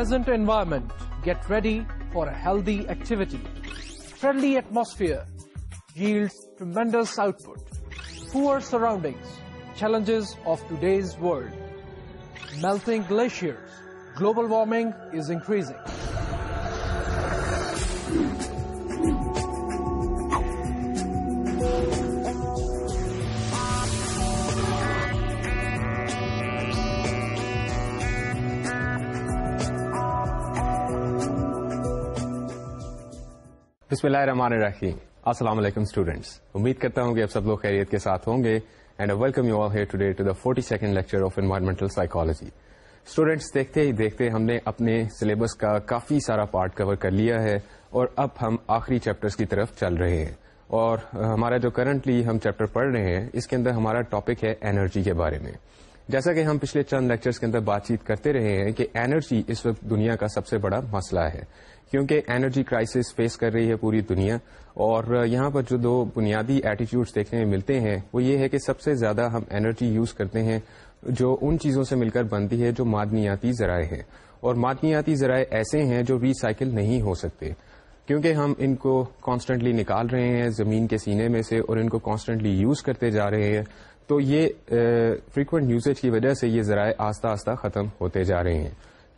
Pleasant environment. Get ready for a healthy activity. Friendly atmosphere yields tremendous output. Poor surroundings, challenges of today's world. Melting glaciers, global warming is increasing. بسم اللہ الرحمن الرحیم السلام علیکم students امید کرتا ہوں کہ سب لوگ خیریت کے ساتھ ہوں گے and welcome you all here to forty second lecture of environmental psychology students دیکھتے ہی دیکھتے ہم نے اپنے سلیبس کا کافی سارا پارٹ کور کر لیا ہے اور اب ہم آخری چیپٹرز کی طرف چل رہے ہیں اور ہمارا جو کرنٹلی ہم چیپٹر پڑھ رہے ہیں اس کے اندر ہمارا ٹاپک ہے انرجی کے بارے میں جیسا کہ ہم پچھلے چند لیکچرز کے اندر بات چیت کرتے رہے ہیں کہ انرجی اس وقت دنیا کا سب سے بڑا مسئلہ ہے کیونکہ اینرجی کرائسس فیس کر رہی ہے پوری دنیا اور یہاں پر جو دو بنیادی ایٹیچیوڈس دیکھنے میں ملتے ہیں وہ یہ ہے کہ سب سے زیادہ ہم اینرجی یوز کرتے ہیں جو ان چیزوں سے مل کر بنتی ہے جو معدنیاتی ذرائع ہیں اور معدنیاتی ذرائع ایسے ہیں جو ریسائکل نہیں ہو سکتے کیونکہ ہم ان کو کانسٹنٹلی نکال رہے ہیں زمین کے سینے میں سے اور ان کو کانسٹنٹلی یوز کرتے جا رہے ہیں تو یہ فریکوینٹ یوزیج کی وجہ سے یہ ذرائع آستہ آستہ ختم ہوتے جا رہے ہیں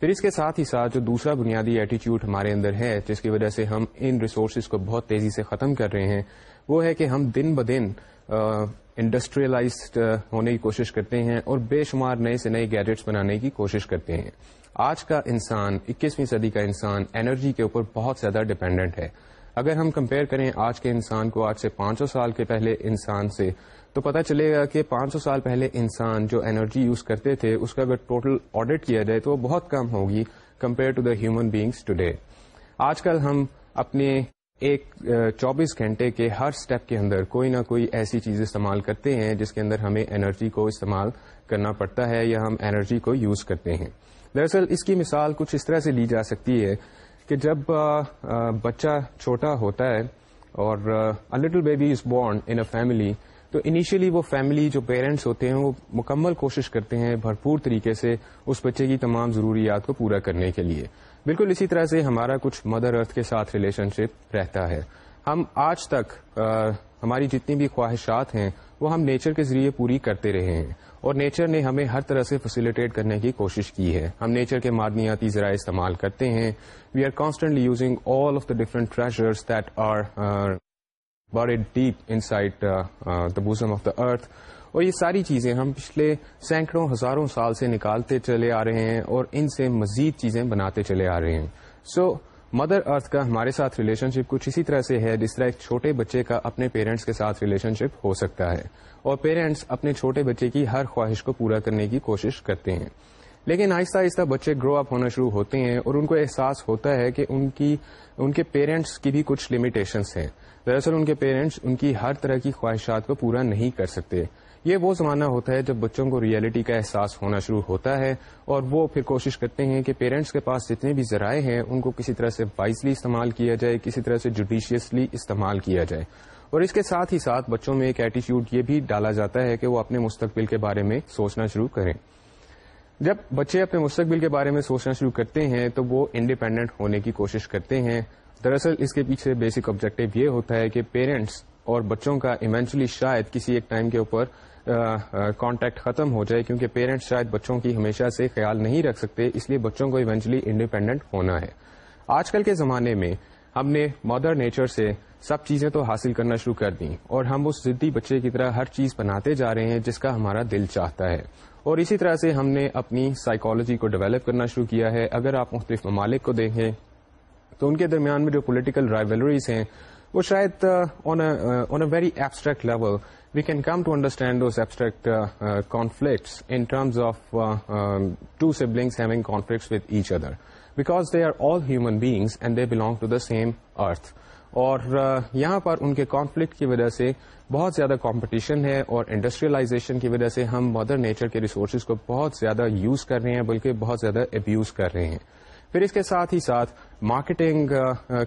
پھر اس کے ساتھ ہی ساتھ جو دوسرا بنیادی ایٹیچیوڈ ہمارے اندر ہے جس کی وجہ سے ہم ان ریسورسز کو بہت تیزی سے ختم کر رہے ہیں وہ ہے کہ ہم دن بدن انڈسٹریلائزڈ ہونے کی کوشش کرتے ہیں اور بے شمار نئے سے نئے گیجٹس بنانے کی کوشش کرتے ہیں آج کا انسان اکیسویں صدی کا انسان انرجی کے اوپر بہت زیادہ ڈپینڈنٹ ہے اگر ہم کمپیئر کریں آج کے انسان کو آج سے پانچ سال کے پہلے انسان سے تو پتا چلے گا کہ پانچ سو سال پہلے انسان جو انرجی یوز کرتے تھے اس کا اگر ٹوٹل آڈٹ کیا جائے تو وہ بہت کم ہوگی compare to the human beings today آج کل ہم اپنے ایک چوبیس گھنٹے کے ہر اسٹیپ کے اندر کوئی نہ کوئی ایسی چیز استعمال کرتے ہیں جس کے اندر ہمیں انرجی کو استعمال کرنا پڑتا ہے یا ہم انرجی کو یوز کرتے ہیں دراصل اس کی مثال کچھ اس طرح سے لی جا سکتی ہے کہ جب بچہ چھوٹا ہوتا ہے اور little baby is born in a family تو انیشیلی وہ فیملی جو پیرنٹس ہوتے ہیں وہ مکمل کوشش کرتے ہیں بھرپور طریقے سے اس بچے کی تمام ضروریات کو پورا کرنے کے لیے بالکل اسی طرح سے ہمارا کچھ مدر ارتھ کے ساتھ ریلیشن شپ رہتا ہے ہم آج تک آ, ہماری جتنی بھی خواہشات ہیں وہ ہم نیچر کے ذریعے پوری کرتے رہے ہیں اور نیچر نے ہمیں ہر طرح سے فیسیلیٹیٹ کرنے کی کوشش کی ہے ہم نیچر کے معدنیاتی ذرائع استعمال کرتے ہیں we are constantly using all of the different treasures that are بڑے deep in the bosom of the earth اور یہ ساری چیزیں ہم پچھلے سینکڑوں ہزاروں سال سے نکالتے چلے آ رہے ہیں اور ان سے مزید چیزیں بناتے چلے آ رہے ہیں سو مدر ارتھ کا ہمارے ساتھ ریلیشن شپ کچھ اسی طرح سے ہے جس طرح ایک چھوٹے بچے کا اپنے پیرنٹس کے ساتھ ریلیشن شپ ہو سکتا ہے اور پیرنٹس اپنے چھوٹے بچے کی ہر خواہش کو پورا کرنے کی کوشش کرتے ہیں لیکن آہستہ آہستہ بچے گرو اپ ہونا شروع ہوتے ہیں اور ان کو احساس ہوتا ہے کہ ان کی ان کے پیرنٹس کی بھی کچھ لمیٹیشنس ہیں دراصل ان کے پیرنٹس ان کی ہر طرح کی خواہشات کو پورا نہیں کر سکتے یہ وہ زمانہ ہوتا ہے جب بچوں کو ریئلٹی کا احساس ہونا شروع ہوتا ہے اور وہ پھر کوشش کرتے ہیں کہ پیرنٹس کے پاس جتنے بھی ذرائع ہیں ان کو کسی طرح سے وائزلی استعمال کیا جائے کسی طرح سے جوڈیشیسلی استعمال کیا جائے اور اس کے ساتھ ہی ساتھ بچوں میں ایک ایٹیچیوڈ یہ بھی ڈالا جاتا ہے کہ وہ اپنے مستقبل کے بارے میں سوچنا شروع کریں جب بچے اپنے مستقبل کے بارے میں سوچنا شروع کرتے ہیں تو وہ انڈیپینڈنٹ ہونے کی کوشش کرتے ہیں دراصل اس کے پیچھے بیسک آبجیکٹو یہ ہوتا ہے کہ پیرنٹس اور بچوں کا ایونچولی شاید کسی ایک ٹائم کے اوپر کانٹیکٹ ختم ہو جائے کیونکہ پیرنٹس شاید بچوں کی ہمیشہ سے خیال نہیں رکھ سکتے اس لیے بچوں کو ایونچولی انڈیپینڈنٹ ہونا ہے آج کل کے زمانے میں ہم نے مدر نیچر سے سب چیزیں تو حاصل کرنا شروع کر دیں اور ہم اس ضدی بچے کی طرح ہر چیز بناتے جا رہے ہیں جس کا ہمارا دل چاہتا ہے اور اسی طرح سے ہم نے اپنی سائیکالوجی کو ڈیولپ کرنا شروع کیا ہے اگر آپ مختلف ممالک کو دیکھیں تو ان کے درمیان میں جو پولیٹیکل رائولریز ہیں وہ شاید on a very abstract level we can come to understand those abstract conflicts in terms of two siblings having conflicts with each other because they are all human beings and they belong to the same earth اور uh, یہاں پر ان کے conflict کی وجہ سے بہت زیادہ competition ہے اور انڈسٹریلائزیشن کی وجہ سے ہم مدر نیچر کے ریسورسز کو بہت زیادہ یوز کر رہے ہیں بلکہ بہت زیادہ ابیوز کر رہے ہیں پھر اس کے ساتھ ہی ساتھ مارکیٹنگ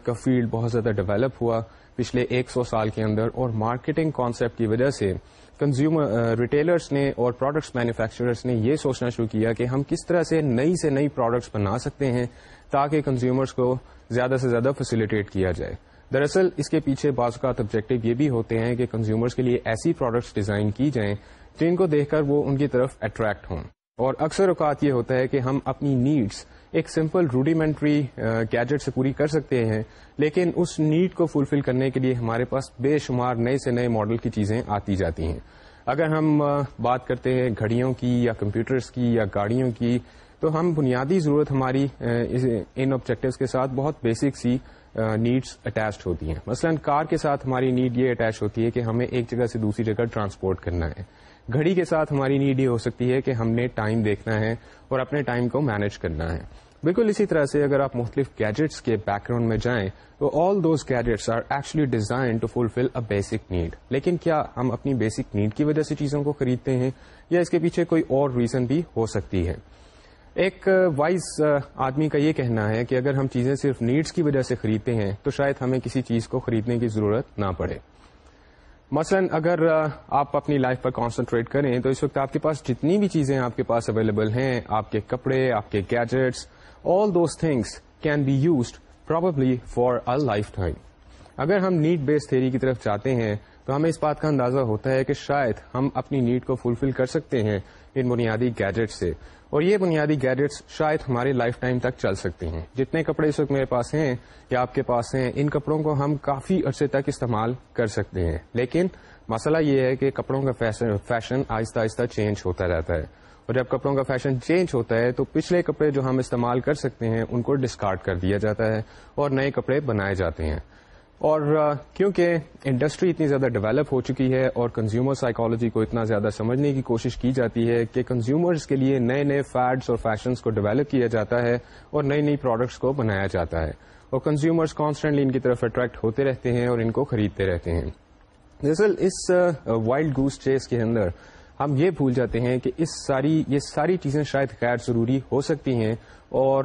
کا فیلڈ بہت زیادہ ڈیولپ ہوا پچھلے ایک سو سال کے اندر اور مارکیٹنگ کانسیپٹ کی وجہ سے کنزیومر ریٹیلرس نے اور پروڈکٹس مینوفیکچررس نے یہ سوچنا شروع کیا کہ ہم کس طرح سے نئی سے نئی پروڈکٹس بنا سکتے ہیں تاکہ کنزیومرس کو زیادہ سے زیادہ فیسیلیٹیٹ کیا جائے دراصل اس کے پیچھے بعض اوقات آبجیکٹو یہ بھی ہوتے ہیں کہ کنزیومرس کے لیے ایسی پروڈکٹس ڈیزائن کی جائیں جن کو دیکھ کر وہ ان کی طرف اٹریکٹ ہوں اور اکثر اوقات یہ ہوتا ہے کہ ہم اپنی نیڈس ایک سمپل روڈیمنٹری گیجٹ سے پوری کر سکتے ہیں لیکن اس نیڈ کو فلفل کرنے کے لیے ہمارے پاس بے شمار نئے سے نئے ماڈل کی چیزیں آتی جاتی ہیں اگر ہم بات کرتے ہیں گھڑیوں کی یا کمپیوٹرز کی یا گاڑیوں کی تو ہم بنیادی ضرورت ہماری ان آبجیکٹوز کے ساتھ بہت بیسک سی نیڈس اٹیچڈ ہوتی ہیں مثلا کار کے ساتھ ہماری نیڈ یہ اٹیچ ہوتی ہے کہ ہمیں ایک جگہ سے دوسری جگہ ٹرانسپورٹ کرنا ہے گھڑی کے ساتھ ہماری نیڈ یہ ہو سکتی ہے کہ ہم نے ٹائم دیکھنا ہے اور اپنے ٹائم کو مینج کرنا ہے بالکل اسی طرح سے اگر آپ مختلف گیجٹس کے بیک گراؤنڈ میں جائیں تو all those gadgets are actually design to fulfil a basic need لیکن کیا ہم اپنی بیسک نیڈ کی وجہ سے چیزوں کو خریدتے ہیں یا اس کے پیچھے کوئی اور ریزن بھی ہو سکتی ہے ایک وائز uh, uh, آدمی کا یہ کہنا ہے کہ اگر ہم چیزیں صرف نیڈس کی وجہ سے خریدتے ہیں تو شاید ہمیں کسی چیز کو خریدنے کی ضرورت نہ پڑے مثلاً اگر uh, آپ اپنی لائف پر کانسنٹریٹ کریں تو اس وقت آپ کے پاس جتنی بھی چیزیں آپ کے پاس اویلیبل ہیں آپ کے کپڑے آپ کے gadgets all those things can be used probably for a lifetime اگر ہم نیٹ بیس تھیری کی طرف جاتے ہیں تو ہمیں اس بات کا اندازہ ہوتا ہے کہ شاید ہم اپنی نیڈ کو فلفل کر سکتے ہیں ان بنیادی گیجٹ سے اور یہ بنیادی گیجٹس شاید ہمارے لائف ٹائم تک چل سکتے ہیں جتنے کپڑے اس وقت میرے پاس ہیں یا آپ کے پاس ہیں ان کپڑوں کو ہم کافی عرصے تک استعمال کر سکتے ہیں لیکن مسئلہ یہ ہے کہ کپڑوں کا فیشن آہستہ آہستہ چینج ہوتا رہتا ہے اور جب کپڑوں کا فیشن چینج ہوتا ہے تو پچھلے کپڑے جو ہم استعمال کر سکتے ہیں ان کو ڈسکارڈ کر دیا جاتا ہے اور نئے کپڑے بنائے جاتے ہیں اور کیونکہ انڈسٹری اتنی زیادہ ڈیولپ ہو چکی ہے اور کنزیومر سائیکالوجی کو اتنا زیادہ سمجھنے کی کوشش کی جاتی ہے کہ کنزیومرز کے لیے نئے نئے فیڈس اور فیشنز کو ڈیولپ کیا جاتا ہے اور نئی نئی پروڈکٹس کو بنایا جاتا ہے اور کنزیومرز کانسٹنٹلی ان کی طرف اٹریکٹ ہوتے رہتے ہیں اور ان کو خریدتے رہتے ہیں دراصل اس وائلڈ گوس چیز کے اندر ہم یہ بھول جاتے ہیں کہ اس ساری یہ ساری چیزیں شاید غیر ضروری ہو سکتی ہیں اور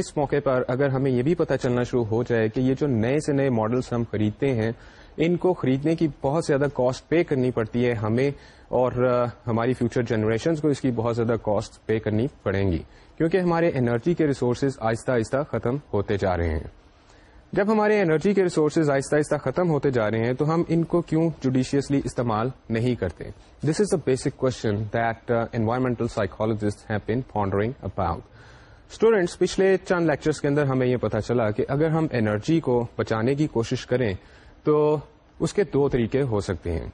اس موقع پر اگر ہمیں یہ بھی پتہ چلنا شروع ہو جائے کہ یہ جو نئے سے نئے ماڈلس ہم خریدتے ہیں ان کو خریدنے کی بہت زیادہ کاسٹ پے کرنی پڑتی ہے ہمیں اور ہماری فیوچر جنریشنز کو اس کی بہت زیادہ کاسٹ پے کرنی پڑیں گی کیونکہ ہمارے انرجی کے ریسورسز آہستہ آہستہ ختم ہوتے جا رہے ہیں جب ہمارے انرجی کے ریسورسز آہستہ آہستہ ختم ہوتے جا رہے ہیں تو ہم ان کو کیوں جوڈیشیسلی استعمال نہیں کرتے this is a basic question that environmental psychologist have been foundering about students پچھلے چند لیکچرز کے اندر ہمیں یہ پتا چلا کہ اگر ہم انرجی کو بچانے کی کوشش کریں تو اس کے دو طریقے ہو سکتے ہیں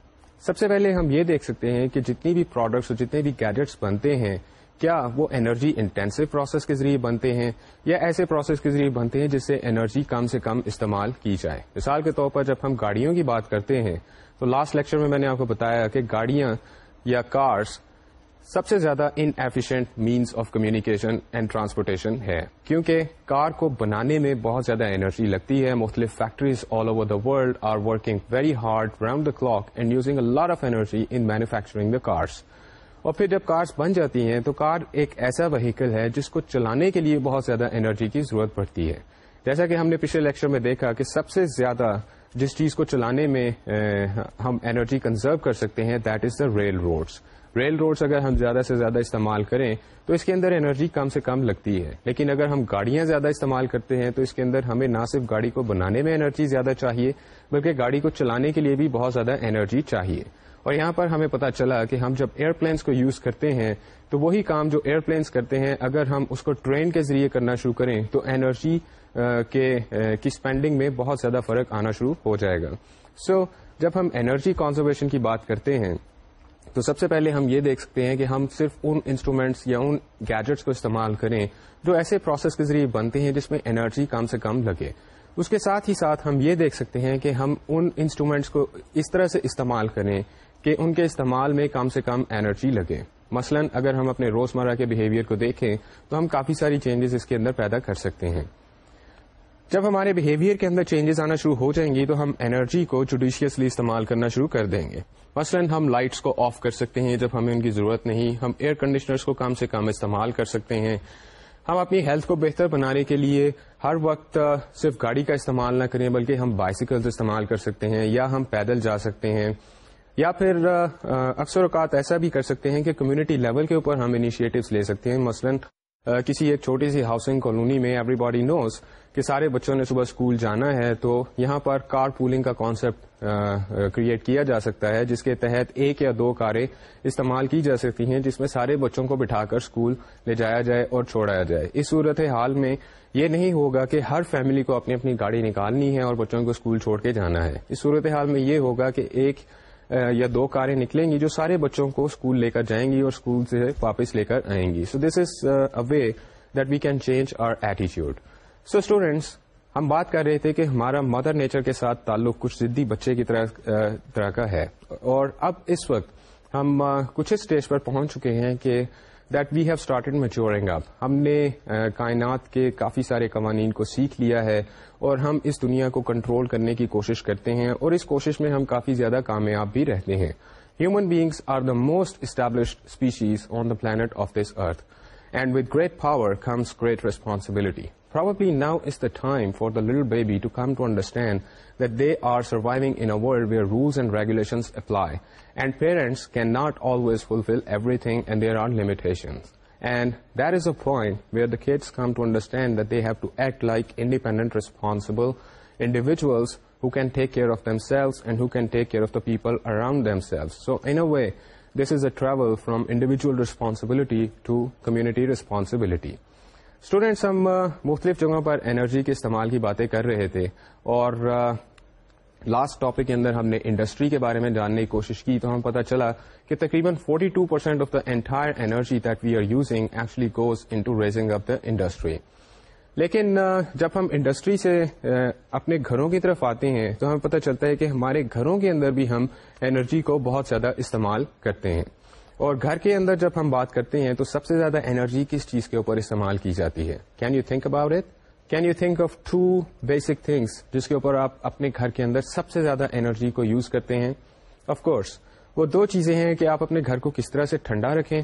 سب سے پہلے ہم یہ دیکھ سکتے ہیں کہ جتنی بھی پروڈکٹس جتنے بھی گیجٹس بنتے ہیں کیا وہ انرجی انٹینسو پروسیس کے ذریعے بنتے ہیں یا ایسے پروسیس کے ذریعے بنتے ہیں جس سے انرجی کم سے کم استعمال کی جائے مثال کے طور پر جب ہم گاڑیوں کی بات کرتے ہیں تو لاسٹ لیکچر میں میں نے آپ کو بتایا کہ گاڑیاں یا کارس سب سے زیادہ inefficient means of communication and transportation ہے کیونکہ کار کو بنانے میں بہت زیادہ انرجی لگتی ہے مختلف factories all over the world are working very hard round the clock and using a lot of energy in manufacturing the cars اور پھر جب کارس بن جاتی ہیں تو کار ایک ایسا وہیکل ہے جس کو چلانے کے لیے بہت زیادہ انرجی کی ضرورت پڑتی ہے جیسا کہ ہم نے پچھلے لیکچر میں دیکھا کہ سب سے زیادہ جس چیز کو چلانے میں ہم انرجی کنزرو کر سکتے ہیں that is the railroads railroads اگر ہم زیادہ سے زیادہ استعمال کریں تو اس کے اندر انرجی کم سے کم لگتی ہے لیکن اگر ہم گاڑیاں زیادہ استعمال کرتے ہیں تو اس کے اندر ہمیں نہ صرف گاڑی کو بنانے میں انرجی زیادہ چاہیے بلکہ گاڑی کو چلانے کے لیے بھی بہت زیادہ انرجی چاہیے اور یہاں پر ہمیں پتا چلا کہ ہم جب ایئر پلینس کو یوز کرتے ہیں تو وہی کام جو ایئر پلینس کرتے ہیں اگر ہم اس کو ٹرین کے ذریعے کرنا شروع کریں تو انرجی کے کی اسپینڈنگ میں بہت زیادہ فرق آنا شروع ہو جائے گا سو so, جب ہم انرجی کنزرویشن کی بات کرتے ہیں تو سب سے پہلے ہم یہ دیکھ سکتے ہیں کہ ہم صرف ان انسٹرومینٹس یا ان گیجٹس کو استعمال کریں جو ایسے پروسیس کے ذریعے بنتے ہیں جس میں انرجی کم سے کم لگے اس کے ساتھ ہی ساتھ ہم یہ دیکھ سکتے ہیں کہ ہم ان انسٹرومینٹس کو اس طرح سے استعمال کریں کہ ان کے استعمال میں کم سے کم انرجی لگے مثلا اگر ہم اپنے روزمرہ کے بہیویئر کو دیکھیں تو ہم کافی ساری چینجز اس کے اندر پیدا کر سکتے ہیں جب ہمارے بہیویئر کے اندر چینجز آنا شروع ہو جائیں گی تو ہم انرجی کو جوڈیشیسلی استعمال کرنا شروع کر دیں گے مثلا ہم لائٹس کو آف کر سکتے ہیں جب ہمیں ان کی ضرورت نہیں ہم ایئر کنڈیشنرس کو کم سے کم استعمال کر سکتے ہیں ہم اپنی ہیلتھ کو بہتر بنانے کے لیے ہر وقت صرف گاڑی کا استعمال نہ کریں بلکہ ہم بائسیکل استعمال کر سکتے ہیں یا ہم پیدل جا سکتے ہیں یا پھر اکثر اوقات ایسا بھی کر سکتے ہیں کہ کمیونٹی لیول کے اوپر ہم انیشیٹوس لے سکتے ہیں مثلاً کسی ایک چھوٹی سی ہاؤسنگ کالونی میں ایوری باڈی نوز کہ سارے بچوں نے صبح اسکول جانا ہے تو یہاں پر کار پولنگ کا کانسیپٹ کریٹ کیا جا سکتا ہے جس کے تحت ایک یا دو کاریں استعمال کی جا سکتی ہیں جس میں سارے بچوں کو بٹھا کر اسکول لے جایا جائے اور چھوڑایا جائے اس صورت حال میں یہ نہیں ہوگا کہ ہر فیملی کو اپنی اپنی گاڑی نکالنی ہے اور بچوں کو اسکول چھوڑ کے جانا ہے اس صورت حال میں یہ ہوگا کہ ایک یا دو کاریں نکلیں گی جو سارے بچوں کو اسکول لے کر جائیں گی اور اسکول سے واپس لے کر آئیں گی so this is a way that we can change our ایٹیچیوڈ so students ہم بات کر رہے تھے کہ ہمارا مدر نیچر کے ساتھ تعلق کچھ ضدی بچے کی طرح طرح کا ہے اور اب اس وقت ہم کچھ اسٹیج پر پہنچ چکے ہیں کہ that we have started maturing up ہم نے کائنات کے کافی سارے قوانین کو سیکھ لیا ہے اور ہم اس دنیا کو کنٹرول کرنے کی کوشش کرتے ہیں اور اس کوشش میں ہم کافی زیادہ کامیاب بھی رہتے ہیں human beings are the most established species on the planet of this earth and with great power comes great responsibility Probably now is the time for the little baby to come to understand that they are surviving in a world where rules and regulations apply, and parents cannot always fulfill everything, and there are limitations. And that is a point where the kids come to understand that they have to act like independent, responsible individuals who can take care of themselves and who can take care of the people around themselves. So in a way, this is a travel from individual responsibility to community responsibility. Students ہم مختلف جگہوں پر energy کے استعمال کی باتیں کر رہے تھے اور لاسٹ ٹاپک کے اندر ہم نے انڈسٹری کے بارے میں جاننے کی کوشش کی تو ہمیں پتہ چلا کہ تقریباً forty two percent of the entire energy that we are using actually goes into raising of the industry لیکن جب ہم انڈسٹری سے اپنے گھروں کی طرف آتے ہیں تو ہمیں پتہ چلتا ہے کہ ہمارے گھروں کے اندر بھی ہم انرجی کو بہت زیادہ استعمال کرتے ہیں اور گھر کے اندر جب ہم بات کرتے ہیں تو سب سے زیادہ انرجی کس چیز کے اوپر استعمال کی جاتی ہے can you think about it can you think of two basic things جس کے اوپر آپ اپنے گھر کے اندر سب سے زیادہ انرجی کو یوز کرتے ہیں آف کورس وہ دو چیزیں ہیں کہ آپ اپنے گھر کو کس طرح سے ٹھنڈا رکھیں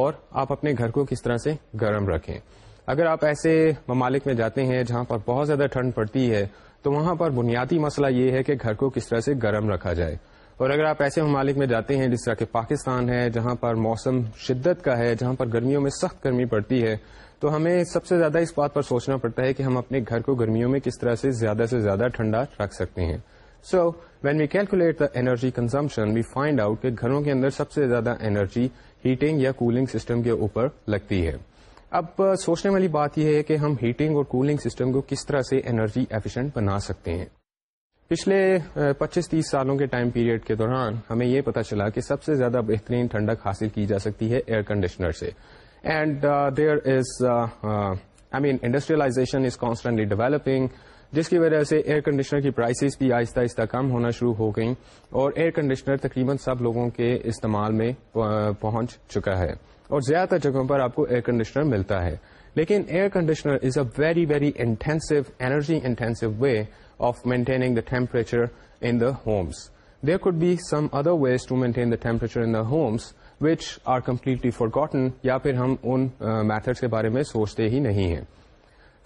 اور آپ اپنے گھر کو کس طرح سے گرم رکھیں اگر آپ ایسے ممالک میں جاتے ہیں جہاں پر بہت زیادہ ٹھنڈ پڑتی ہے تو وہاں پر بنیادی مسئلہ یہ ہے کہ گھر کو کس طرح سے گرم رکھا جائے اور اگر آپ ایسے ممالک میں جاتے ہیں جس طرح کہ پاکستان ہے جہاں پر موسم شدت کا ہے جہاں پر گرمیوں میں سخت گرمی پڑتی ہے تو ہمیں سب سے زیادہ اس بات پر سوچنا پڑتا ہے کہ ہم اپنے گھر کو گرمیوں میں کس طرح سے زیادہ سے زیادہ ٹھنڈا رکھ سکتے ہیں so when we calculate the energy consumption we find out کہ گھروں کے اندر سب سے زیادہ انرجی ہیٹنگ یا کولنگ سسٹم کے اوپر لگتی ہے اب سوچنے والی بات یہ ہے کہ ہم ہیٹنگ اور کولنگ سسٹم کو کس طرح سے انرجی ایفیشینٹ بنا سکتے ہیں پچھلے پچیس تیس سالوں کے ٹائم پیریڈ کے دوران ہمیں یہ پتا چلا کہ سب سے زیادہ بہترین ٹھنڈک حاصل کی جا سکتی ہے ایئر کنڈیشنر سے and as I mean industrialization is constantly developing جس کی وجہ سے ایئر کنڈیشنر کی پرائسز بھی آہستہ آہستہ کم ہونا شروع ہو گئیں اور ایئر کنڈیشنر تقریباً سب لوگوں کے استعمال میں پہنچ چکا ہے اور زیادہ تر جگہوں پر آپ کو ایئر کنڈیشنر ملتا ہے لیکن air conditioner is a very very intensive energy intensive way of maintaining the temperature in the homes there could be some other ways to maintain the temperature in the homes which are completely forgotten یا پھر ہم ان method کے بارے میں سوچتے ہی نہیں ہیں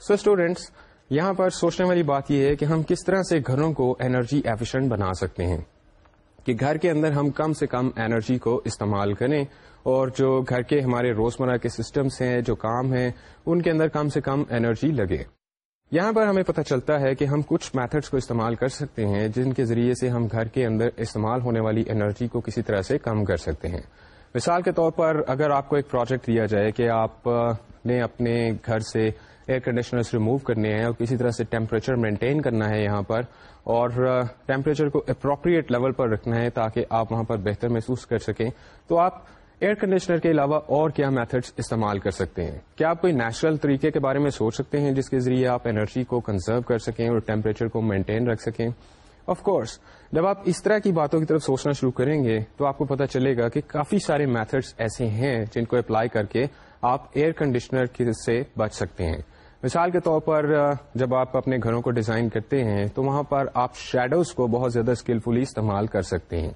so students یہاں پر سوچنے والی بات یہ ہے کہ ہم کس طرح سے گھروں کو انرجی افیشینٹ بنا سکتے ہیں کہ گھر کے اندر ہم کم سے کم انرجی کو استعمال کریں اور جو گھر کے ہمارے روزمرہ کے سسٹمس ہیں جو کام ہیں ان کے اندر کم سے کم انرجی لگے یہاں پر ہمیں پتہ چلتا ہے کہ ہم کچھ میتھڈس کو استعمال کر سکتے ہیں جن کے ذریعے سے ہم گھر کے اندر استعمال ہونے والی انرجی کو کسی طرح سے کم کر سکتے ہیں مثال کے طور پر اگر آپ کو ایک پروجیکٹ دیا جائے کہ آپ نے اپنے گھر سے ایئر کنڈیشنرس ریموو کرنے ہیں اور کسی طرح سے ٹیمپریچر مینٹین کرنا ہے یہاں پر اور ٹیمپریچر کو اپروپریٹ لیول پر رکھنا ہے تاکہ آپ وہاں پر بہتر محسوس کر سکیں تو آپ ایئر کنڈیشنر کے علاوہ اور کیا میتھڈس استعمال کر سکتے ہیں کیا آپ کوئی نیچرل طریقے کے بارے میں سوچ سکتے ہیں جس کے ذریعے آپ انرجی کو کنزرو کر سکیں اور ٹیمپریچر کو مینٹین رکھ سکیں آف کورس جب آپ اس طرح کی باتوں کی طرف سوچنا شروع کریں گے تو آپ کو پتا چلے گا کہ کافی سارے میتھڈس ایسے ہیں جن کو اپلائی کر کے آپ ایئر کنڈیشنر سے بچ سکتے ہیں مثال کے طور پر جب آپ اپنے گھروں کو ڈیزائن کرتے ہیں تو وہاں پر آپ شیڈوز کو بہت زیادہ اسکلفلی استعمال کر سکتے ہیں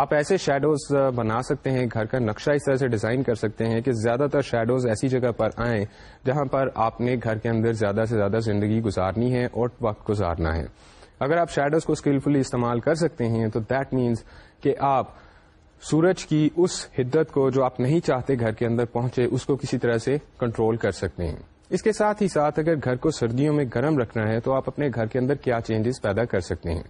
آپ ایسے شیڈوز بنا سکتے ہیں گھر کا نقشہ اس طرح سے ڈیزائن کر سکتے ہیں کہ زیادہ تر شیڈوز ایسی جگہ پر آئیں جہاں پر آپ نے گھر کے اندر زیادہ سے زیادہ زندگی گزارنی ہے اور وقت گزارنا ہے اگر آپ شیڈوز کو اسکلفلی استعمال کر سکتے ہیں تو دیٹ مینس کہ آپ سورج کی اس حدت کو جو آپ نہیں چاہتے گھر کے اندر پہنچے اس کو کسی طرح سے کنٹرول کر سکتے ہیں اس کے ساتھ ہی ساتھ اگر گھر کو سردیوں میں گرم رکھنا ہے تو آپ اپنے گھر کے اندر کیا چینجز پیدا کر سکتے ہیں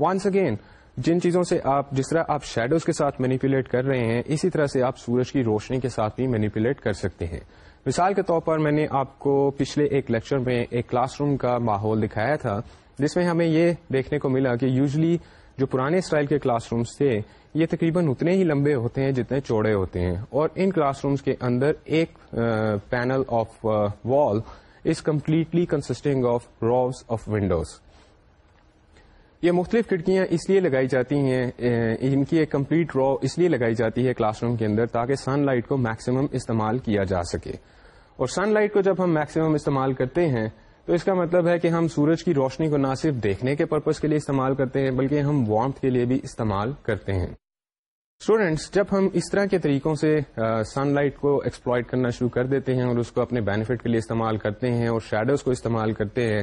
وانس اگین جن چیزوں سے آپ جس طرح آپ شیڈوز کے ساتھ مینیپولیٹ کر رہے ہیں اسی طرح سے آپ سورج کی روشنی کے ساتھ بھی مینیپولیٹ کر سکتے ہیں مثال کے طور پر میں نے آپ کو پچھلے ایک لیکچر میں ایک کلاس روم کا ماحول دکھایا تھا جس میں ہمیں یہ دیکھنے کو ملا کہ یوزلی جو پرانے اسٹائل کے کلاس رومس تھے یہ تقریباً اتنے ہی لمبے ہوتے ہیں جتنے چوڑے ہوتے ہیں اور ان کلاس رومس کے اندر ایک panel of wall is completely consisting of rows of windows یہ مختلف کھڑکیاں اس لیے لگائی جاتی ہیں ان کی ایک کمپلیٹ را اس لیے لگائی جاتی ہے کلاس روم کے اندر تاکہ سن لائٹ کو میکسیمم استعمال کیا جا سکے اور سن لائٹ کو جب ہم میکسیمم استعمال کرتے ہیں تو اس کا مطلب ہے کہ ہم سورج کی روشنی کو نہ صرف دیکھنے کے پرپز کے لیے استعمال کرتے ہیں بلکہ ہم وارمتھ کے لیے بھی استعمال کرتے ہیں اسٹوڈینٹس جب ہم اس طرح کے طریقوں سے سن لائٹ کو ایکسپلائٹ کرنا شروع کر دیتے ہیں اور اس کو اپنے بینیفٹ کے لیے استعمال کرتے ہیں اور شیڈوز کو استعمال کرتے ہیں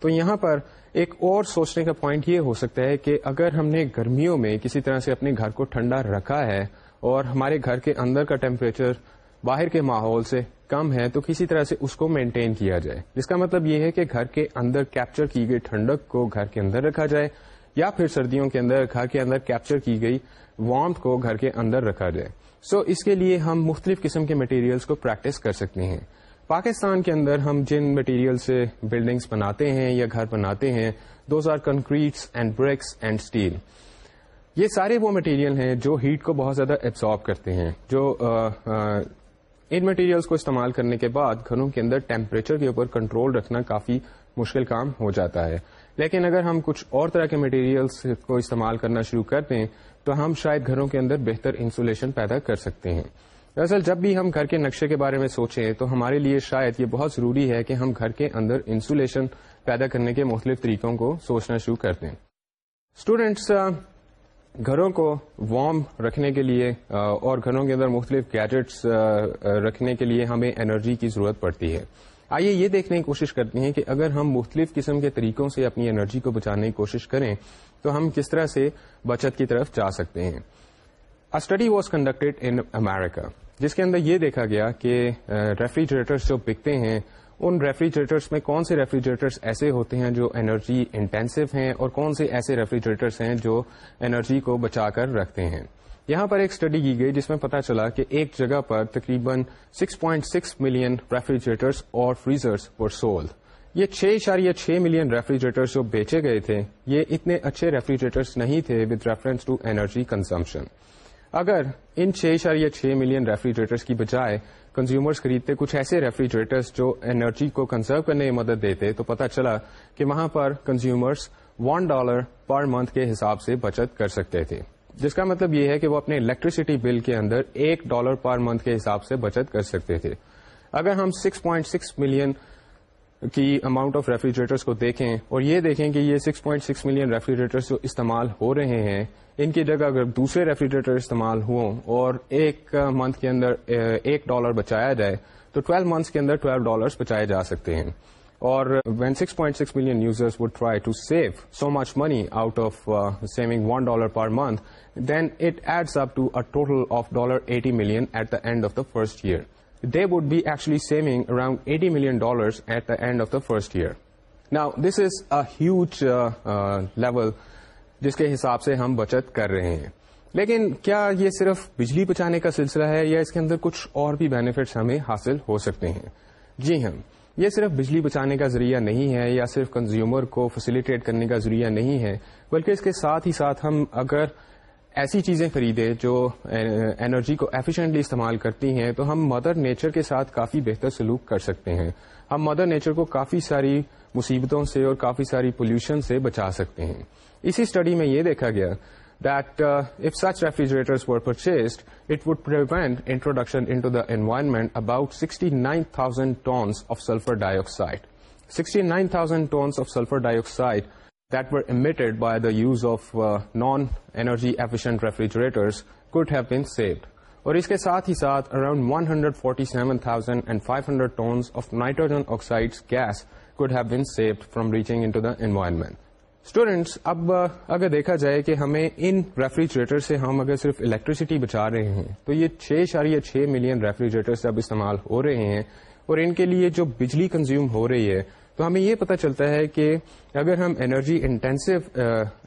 تو یہاں پر ایک اور سوچنے کا پوائنٹ یہ ہو سکتا ہے کہ اگر ہم نے گرمیوں میں کسی طرح سے اپنے گھر کو ٹھنڈا رکھا ہے اور ہمارے گھر کے اندر کا ٹیمپریچر باہر کے ماحول سے کم ہے تو کسی طرح سے اس کو مینٹین کیا جائے جس کا مطلب یہ ہے کہ گھر کے اندر کیپچر کی گئی ٹھنڈک کو گھر کے اندر رکھا جائے یا پھر سردیوں کے اندر گھر کے اندر کیپچر کی گئی وارم کو گھر کے اندر رکھا جائے سو so, اس کے لیے ہم مختلف قسم کے مٹیریلس کو پریکٹس کر سکتے ہیں پاکستان کے اندر ہم جن مٹیریل سے بلڈنگس بناتے ہیں یا گھر بناتے ہیں those are concretes and bricks and steel یہ سارے وہ مٹیریل ہیں جو ہیٹ کو بہت زیادہ ایبزارب کرتے ہیں جو ان مٹیریلس کو استعمال کرنے کے بعد گھروں کے اندر ٹیمپریچر کے اوپر کنٹرول رکھنا کافی مشکل کام ہو جاتا ہے لیکن اگر ہم کچھ اور طرح کے مٹیریلس کو استعمال کرنا شروع کر دیں تو ہم شاید گھروں کے اندر بہتر انسولیشن پیدا کر سکتے ہیں دراصل جب بھی ہم گھر کے نقشے کے بارے میں سوچیں تو ہمارے لیے شاید یہ بہت ضروری ہے کہ ہم گھر کے اندر انسولیشن پیدا کرنے کے مختلف طریقوں کو سوچنا شروع کر دیں اسٹوڈینٹس گھروں کو وارم رکھنے کے لیے اور گھروں کے اندر مختلف گیجٹس رکھنے کے لیے ہمیں انرجی کی ضرورت پڑتی ہے آئیے یہ دیکھنے کی کوشش کرتے ہیں کہ اگر ہم مختلف قسم کے طریقوں سے اپنی انرجی کو بچانے کی کوشش کریں تو ہم کس طرح سے بچت کی طرف جا سکتے ہیں study was conducted in America جس کے اندر یہ دیکھا گیا کہ ریفریجریٹرس جو بکتے ہیں ان ریفریجریٹرس میں کون سے ریفریجریٹرس ایسے ہوتے ہیں جو انرجی انٹینسو ہیں اور کون سے ایسے ریفریجریٹرس ہیں جو انرجی کو بچا کر رکھتے ہیں یہاں پر ایک اسٹڈی کی گئی جس میں پتا چلا کہ ایک جگہ پر تقریباً 6.6 پوائنٹ سکس ملین ریفریجریٹرس اور فریزرس اور سول یہ چھ سار یا چھ ملین ریفریجریٹرس جو بیچے گئے تھے یہ اتنے اچھے ریفریجریٹرس نہیں تھے with reference to energy consumption اگر ان چھ شر یا چھ ملین ریفریجریٹرس کی بجائے کنزیومرز خریدتے کچھ ایسے ریفریجریٹرس جو انرجی کو کنزرو کرنے میں مدد دیتے تو پتا چلا کہ وہاں پر consumers one dollar per month کے حساب سے بچت کر سکتے تھے جس کا مطلب یہ ہے کہ وہ اپنے الیکٹریسٹی بل کے اندر ایک ڈالر پر منتھ کے حساب سے بچت کر سکتے تھے اگر ہم 6.6 ملین کی اماؤنٹ آف ریفریجریٹرس کو دیکھیں اور یہ دیکھیں کہ یہ 6.6 پوائنٹ سکس ملین ریفریجریٹرس جو استعمال ہو رہے ہیں ان کی جگہ اگر دوسرے ریفریجریٹر استعمال ہوں اور ایک منتھ کے اندر ایک ڈالر بچایا جائے تو 12 منتھس کے اندر 12 ڈالرس بچائے جا سکتے ہیں اور when 6.6 point six million users would try to save so much money out of saving one dollar per month then it adds up to a total of dollar eighty million at the end of the first year they would be saving actually saving around eighty million the at the end of the first year now this is a huge level جس کے حساب سے ہم بچت کر رہے ہیں لیکن کیا یہ صرف بجلی بچانے کا سلسلہ ہے یا اس کے اندر کچھ اور بھی بینیفٹس ہمیں حاصل ہو سکتے ہیں جی ہاں یہ صرف بجلی بچانے کا ذریعہ نہیں ہے یا صرف کنزیومر کو فیسلٹیٹ کرنے کا ذریعہ نہیں ہے بلکہ اس کے ساتھ ہی ساتھ ہم اگر ایسی چیزیں خریدے جو انرجی کو ایفیشینٹلی استعمال کرتی ہیں تو ہم مدر نیچر کے ساتھ کافی بہتر سلوک کر سکتے ہیں ہم مدر نیچر کو کافی ساری مصیبتوں سے اور کافی ساری پولوشن سے بچا سکتے ہیں اسی اسٹڈی میں یہ دیکھا گیا that if such refrigerators were purchase it would prevent introduction into the environment about sixty nine thousand tons of sulphur dioxide sixty nine thousand tons of sulphur dioxide use of non energy efficient refrigerators have been saved اور اس کے ساتھ ہی ساتھ around one hundred forty seven thousand and five hundred tons of nitrogen oxide gas could have been saved from reaching into the environment students اب اگر دیکھا جائے کہ ہمیں ان ریفریجریٹر سے ہم اگر صرف الیکٹریسٹی بچا رہے ہیں تو یہ چھ اشاریہ چھ ملین ریفریجریٹر اب استعمال ہو رہے ہیں اور ان کے لیے جو بجلی کنزیوم ہو رہی ہے تو ہمیں یہ پتہ چلتا ہے کہ اگر ہم انرجی انٹینسو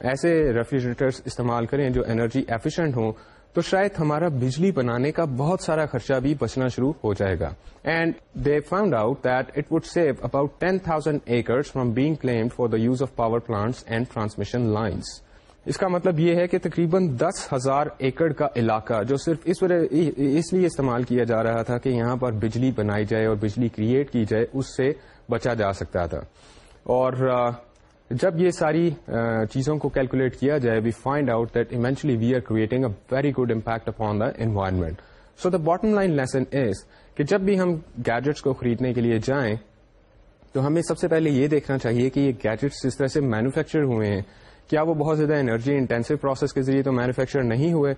ایسے ریفریجریٹر استعمال کریں جو انرجی ایفیشنٹ ہوں تو شاید ہمارا بجلی بنانے کا بہت سارا خرچہ بھی بچنا شروع ہو جائے گا and they found out that it would save about ten thousand acres from being claimed for the use of power plants and transmission lines اس کا مطلب یہ ہے کہ تقریباً دس ہزار ایکڑ کا علاقہ جو صرف اس وجہ اس لیے استعمال کیا جا رہا تھا کہ یہاں پر بجلی بنائی جائے اور بجلی کریٹ کی جائے اس سے بچا جا سکتا تھا اور جب یہ ساری چیزوں کو کیلکولیٹ کیا جائے we find out that eventually we are creating a very good impact upon the environment so the bottom line lesson is کہ جب بھی ہم گیجٹس کو خریدنے کے لیے جائیں تو ہمیں سب سے پہلے یہ دیکھنا چاہیے کہ یہ گیجٹس جس طرح سے مینوفیکچر ہوئے ہیں کیا وہ بہت زیادہ انرجی انٹینسو پروسیس کے ذریعے تو مینوفیکچر نہیں ہوئے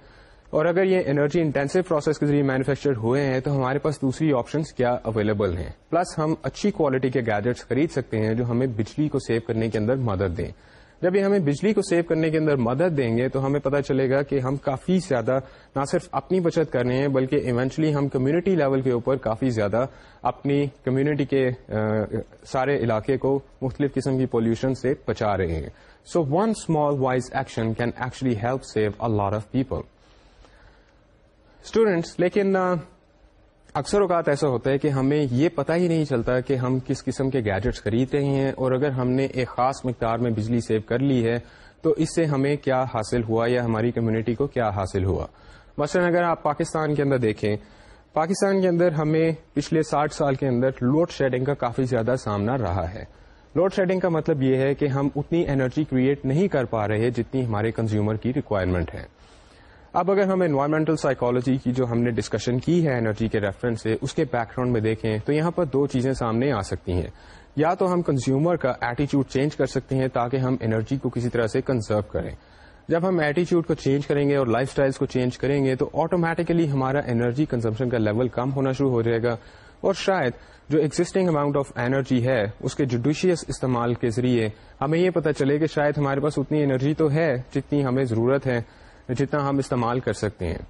اور اگر یہ انرجی انٹینسو پروسیس کے ذریعے مینوفیکچر ہوئے ہیں تو ہمارے پاس دوسری آپشنس کیا اویلیبل ہیں پلس ہم اچھی کوالٹی کے گیجٹس خرید سکتے ہیں جو ہمیں بجلی کو سیو کرنے کے اندر مدد دیں جب یہ ہمیں بجلی کو سیو کرنے کے اندر مدد دیں گے تو ہمیں پتہ چلے گا کہ ہم کافی زیادہ نہ صرف اپنی بچت کر رہے ہیں بلکہ ایونچلی ہم کمیونٹی لیول کے اوپر کافی زیادہ اپنی کمیونٹی کے سارے علاقے کو مختلف قسم کی پولوشن سے بچا رہے ہیں so one small wise action can actually help save a lot of people students لیکن اکثر اوقات ایسا ہوتا ہے کہ ہمیں یہ پتا ہی نہیں چلتا کہ ہم کس قسم کے گیجٹس خرید رہے ہیں اور اگر ہم نے ایک خاص مقدار میں بجلی سیو کر لی ہے تو اس سے ہمیں کیا حاصل ہوا یا ہماری کمیونٹی کو کیا حاصل ہوا مثلاً اگر آپ پاکستان کے اندر دیکھیں پاکستان کے اندر ہمیں پچھلے ساٹھ سال کے اندر لوڈ شیڈنگ کا کافی زیادہ سامنا رہا ہے لوڈ شیڈنگ کا مطلب یہ ہے کہ ہم اتنی انرجی کریٹ نہیں کر پا رہے جتنی ہمارے کنزیومر کی ریکوائرمنٹ ہے اب اگر ہم انوائرمنٹل سائیکولوجی کی جو ہم نے ڈسکشن کی ہے انرجی کے ریفرنس سے اس کے بیک گراؤنڈ میں دیکھیں تو یہاں پر دو چیزیں سامنے آ سکتی ہیں یا تو ہم کنزیومر کا ایٹیچیوڈ چینج کر سکتے ہیں تاکہ ہم انرجی کو کسی طرح سے کنزرو کریں جب ہم ایٹیچیوڈ کو چینج کریں گے اور لائف اسٹائل کو چینج کریں گے تو آٹومیٹیکلی ہمارا انرجی کنزمپشن کا لیول کم ہونا شروع ہو جائے گا اور شاید جو ایگزٹنگ اماؤنٹ آف انرجی ہے اس کے جوڈیشیس استعمال کے ذریعے ہمیں یہ پتا چلے کہ شاید ہمارے پاس اتنی انرجی تو ہے جتنی ہمیں ضرورت ہے جتنا ہم استعمال کر سکتے ہیں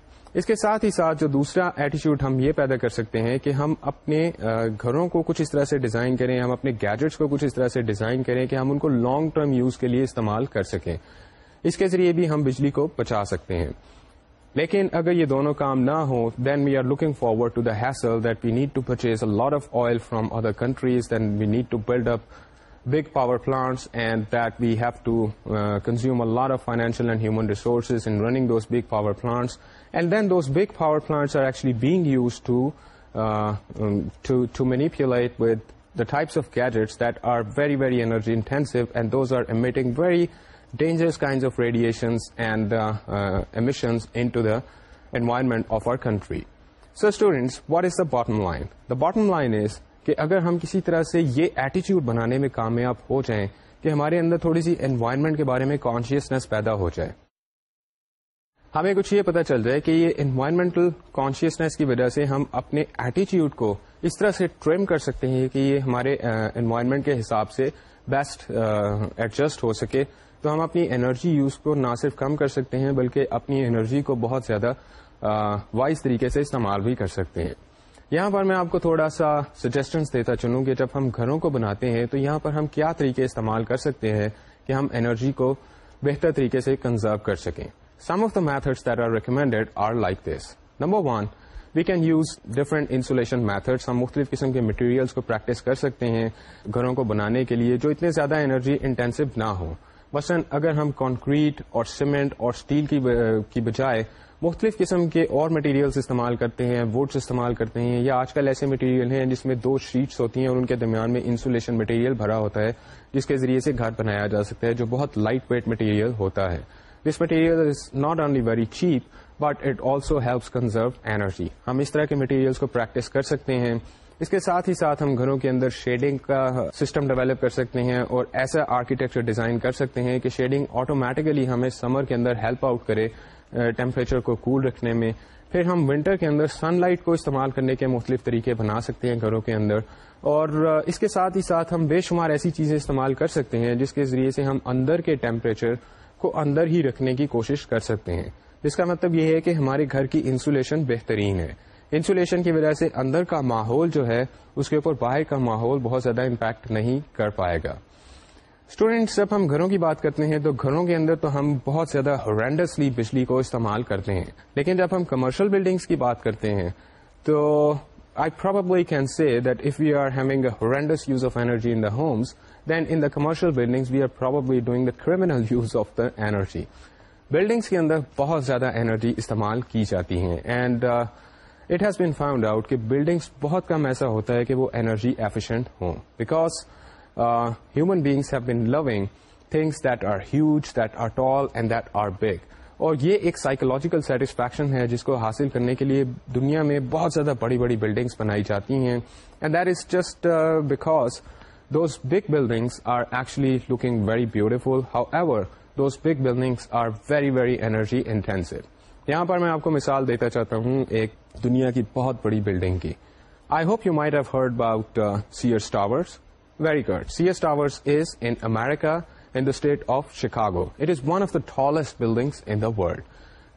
اس کے ساتھ ہی ساتھ جو دوسرا ایٹیچیوڈ ہم یہ پیدا کر سکتے ہیں کہ ہم اپنے گھروں کو کچھ اس طرح سے ڈیزائن کریں ہم اپنے گیجٹس کو کچھ اس طرح سے ڈیزائن کریں کہ ہم ان کو لانگ ٹرم یوز کے لیے استعمال کر سکیں اس کے ذریعے بھی ہم بجلی کو بچا سکتے ہیں لیکن اگر یہ دونوں کام نہ ہو then we are looking forward to the hassle that we need to purchase a lot of oil from other countries then we need to build up big power plants, and that we have to uh, consume a lot of financial and human resources in running those big power plants. And then those big power plants are actually being used to uh, um, manipulate with the types of gadgets that are very, very energy intensive, and those are emitting very dangerous kinds of radiations and uh, emissions into the environment of our country. So students, what is the bottom line? The bottom line is کہ اگر ہم کسی طرح سے یہ ایٹیچیوڈ بنانے میں کامیاب ہو جائیں کہ ہمارے اندر تھوڑی سی انوائرمنٹ کے بارے میں کانشیسنیس پیدا ہو جائے ہمیں کچھ یہ پتا چل جائے کہ یہ انوائرمنٹل کانشیسنیس کی وجہ سے ہم اپنے ایٹیچیوڈ کو اس طرح سے ٹریم کر سکتے ہیں کہ یہ ہمارے انوائرمنٹ uh, کے حساب سے بیسٹ ایڈجسٹ uh, ہو سکے تو ہم اپنی انرجی یوز کو نہ صرف کم کر سکتے ہیں بلکہ اپنی انرجی کو بہت زیادہ وائز uh, طریقے سے استعمال بھی کر سکتے ہیں یہاں پر میں آپ کو تھوڑا سا سجیشنس دیتا چلوں کہ جب ہم گھروں کو بناتے ہیں تو یہاں پر ہم کیا طریقے استعمال کر سکتے ہیں کہ ہم انرجی کو بہتر طریقے سے کنزرو کر سکیں some of the method are recommended are like this number one we can use different insulation methods ہم مختلف قسم کے مٹیریلس کو پریکٹس کر سکتے ہیں گھروں کو بنانے کے لیے جو اتنے زیادہ انرجی انٹینسو نہ ہو مثلاً اگر ہم کانکریٹ اور سیمنٹ اور اسٹیل کی بجائے مختلف قسم کے اور مٹیریلس استعمال کرتے ہیں ووڈس استعمال کرتے ہیں یا آج کل ایسے مٹیریل ہیں جس میں دو شیٹس ہوتی ہیں اور ان کے درمیان میں انسولیشن مٹیریل بھرا ہوتا ہے جس کے ذریعے سے گھر بنایا جا سکتا ہے جو بہت لائٹ ویٹ مٹیریل ہوتا ہے this material is not only very cheap but it also helps conserve energy ہم اس طرح کے مٹیریلس کو پریکٹس کر سکتے ہیں اس کے ساتھ ہی ساتھ ہم گھروں کے اندر شیڈنگ کا سسٹم ڈیولپ کر سکتے ہیں اور ایسا آرکیٹیکچر ڈیزائن کر سکتے ہیں کہ شیڈنگ آٹومیٹکلی ہمیں سمر کے اندر ہیلپ آؤٹ کرے ٹیمپریچر کو کول رکھنے میں پھر ہم ونٹر کے اندر سن لائٹ کو استعمال کرنے کے مختلف طریقے بنا سکتے ہیں گھروں کے اندر اور اس کے ساتھ ہی ساتھ ہم بے شمار ایسی چیزیں استعمال کر سکتے ہیں جس کے ذریعے سے ہم اندر کے ٹیمپریچر کو اندر ہی رکھنے کی کوشش کر سکتے ہیں جس کا مطلب یہ ہے کہ ہمارے گھر کی انسولیشن بہترین ہے انسولیشن کی وجہ سے اندر کا ماحول جو ہے اس کے اوپر باہر کا ماحول بہت زیادہ امپیکٹ نہیں کر پائے گا اسٹوڈینٹس جب ہم گھروں کی بات کرتے ہیں تو گھروں کے اندر تو ہم بہت زیادہ ہورینڈسلی بجلی کو استعمال کرتے ہیں لیکن جب ہم کمرشل بلڈنگس کی بات کرتے ہیں تو I can see that if you are having a horrendous use of energy in the homes then in the commercial buildings we are probably doing the criminal use of the energy buildings کے اندر بہت زیادہ energy استعمال کی جاتی ہیں and it has been found out کہ buildings بہت کم ایسا ہوتا ہے کہ وہ اینرجی ایفیشینٹ ہوں because human beings have been loving things that are huge that are tall and that are big اور یہ ایک سائیکولوجیکل سیٹسفیکشن ہے جس کو حاصل کرنے کے لیے دنیا میں بہت زیادہ بڑی بڑی بلڈنگس بنائی جاتی ہیں and that is just because those big buildings are actually looking very beautiful however those big buildings are very very energy intensive یہاں پر میں آپ کو مثال دیتا چاہتا ہوں ایک دنیا کی بہت بڑی بلڈنگ کی I hope you might have heard about Sears Towers very good C S towers is in America in that of Chicago it is one of the tallest building in the world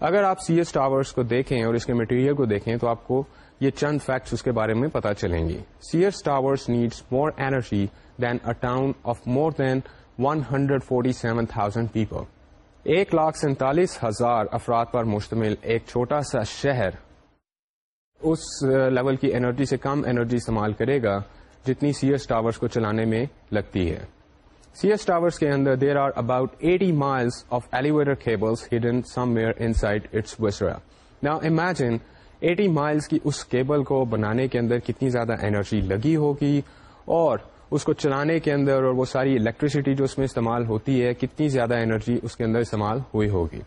اگر آپ سی S towers کو دیکھیں اور اس کے material کو دیکھیں تو آپ کو یہ چند فیکٹس اس کے بارے میں پتا چلیں گے C S towers needs more energy than a town of more than one hundred forty seven thousand people ایک لاکھ سینتالیس ہزار افراد پر مشتمل ایک چھوٹا سا شہر اس لیول کی انرجی سے کم انرجی استعمال کرے گا جتنی سی ایس ٹاورس کو چلانے میں لگتی ہے سی ایس ٹاورس کے اندر there are about eighty miles of elevator hidden somewhere inside it's وسرا نا امیجن ایٹی مائلس کی اس کیبل کو بنانے کے اندر کتنی زیادہ انرجی لگی ہوگی اور اس کو چلانے کے اندر اور وہ ساری الیکٹریسٹی جو اس میں استعمال ہوتی ہے کتنی زیادہ انرجی اس کے اندر استعمال ہوئی ہوگی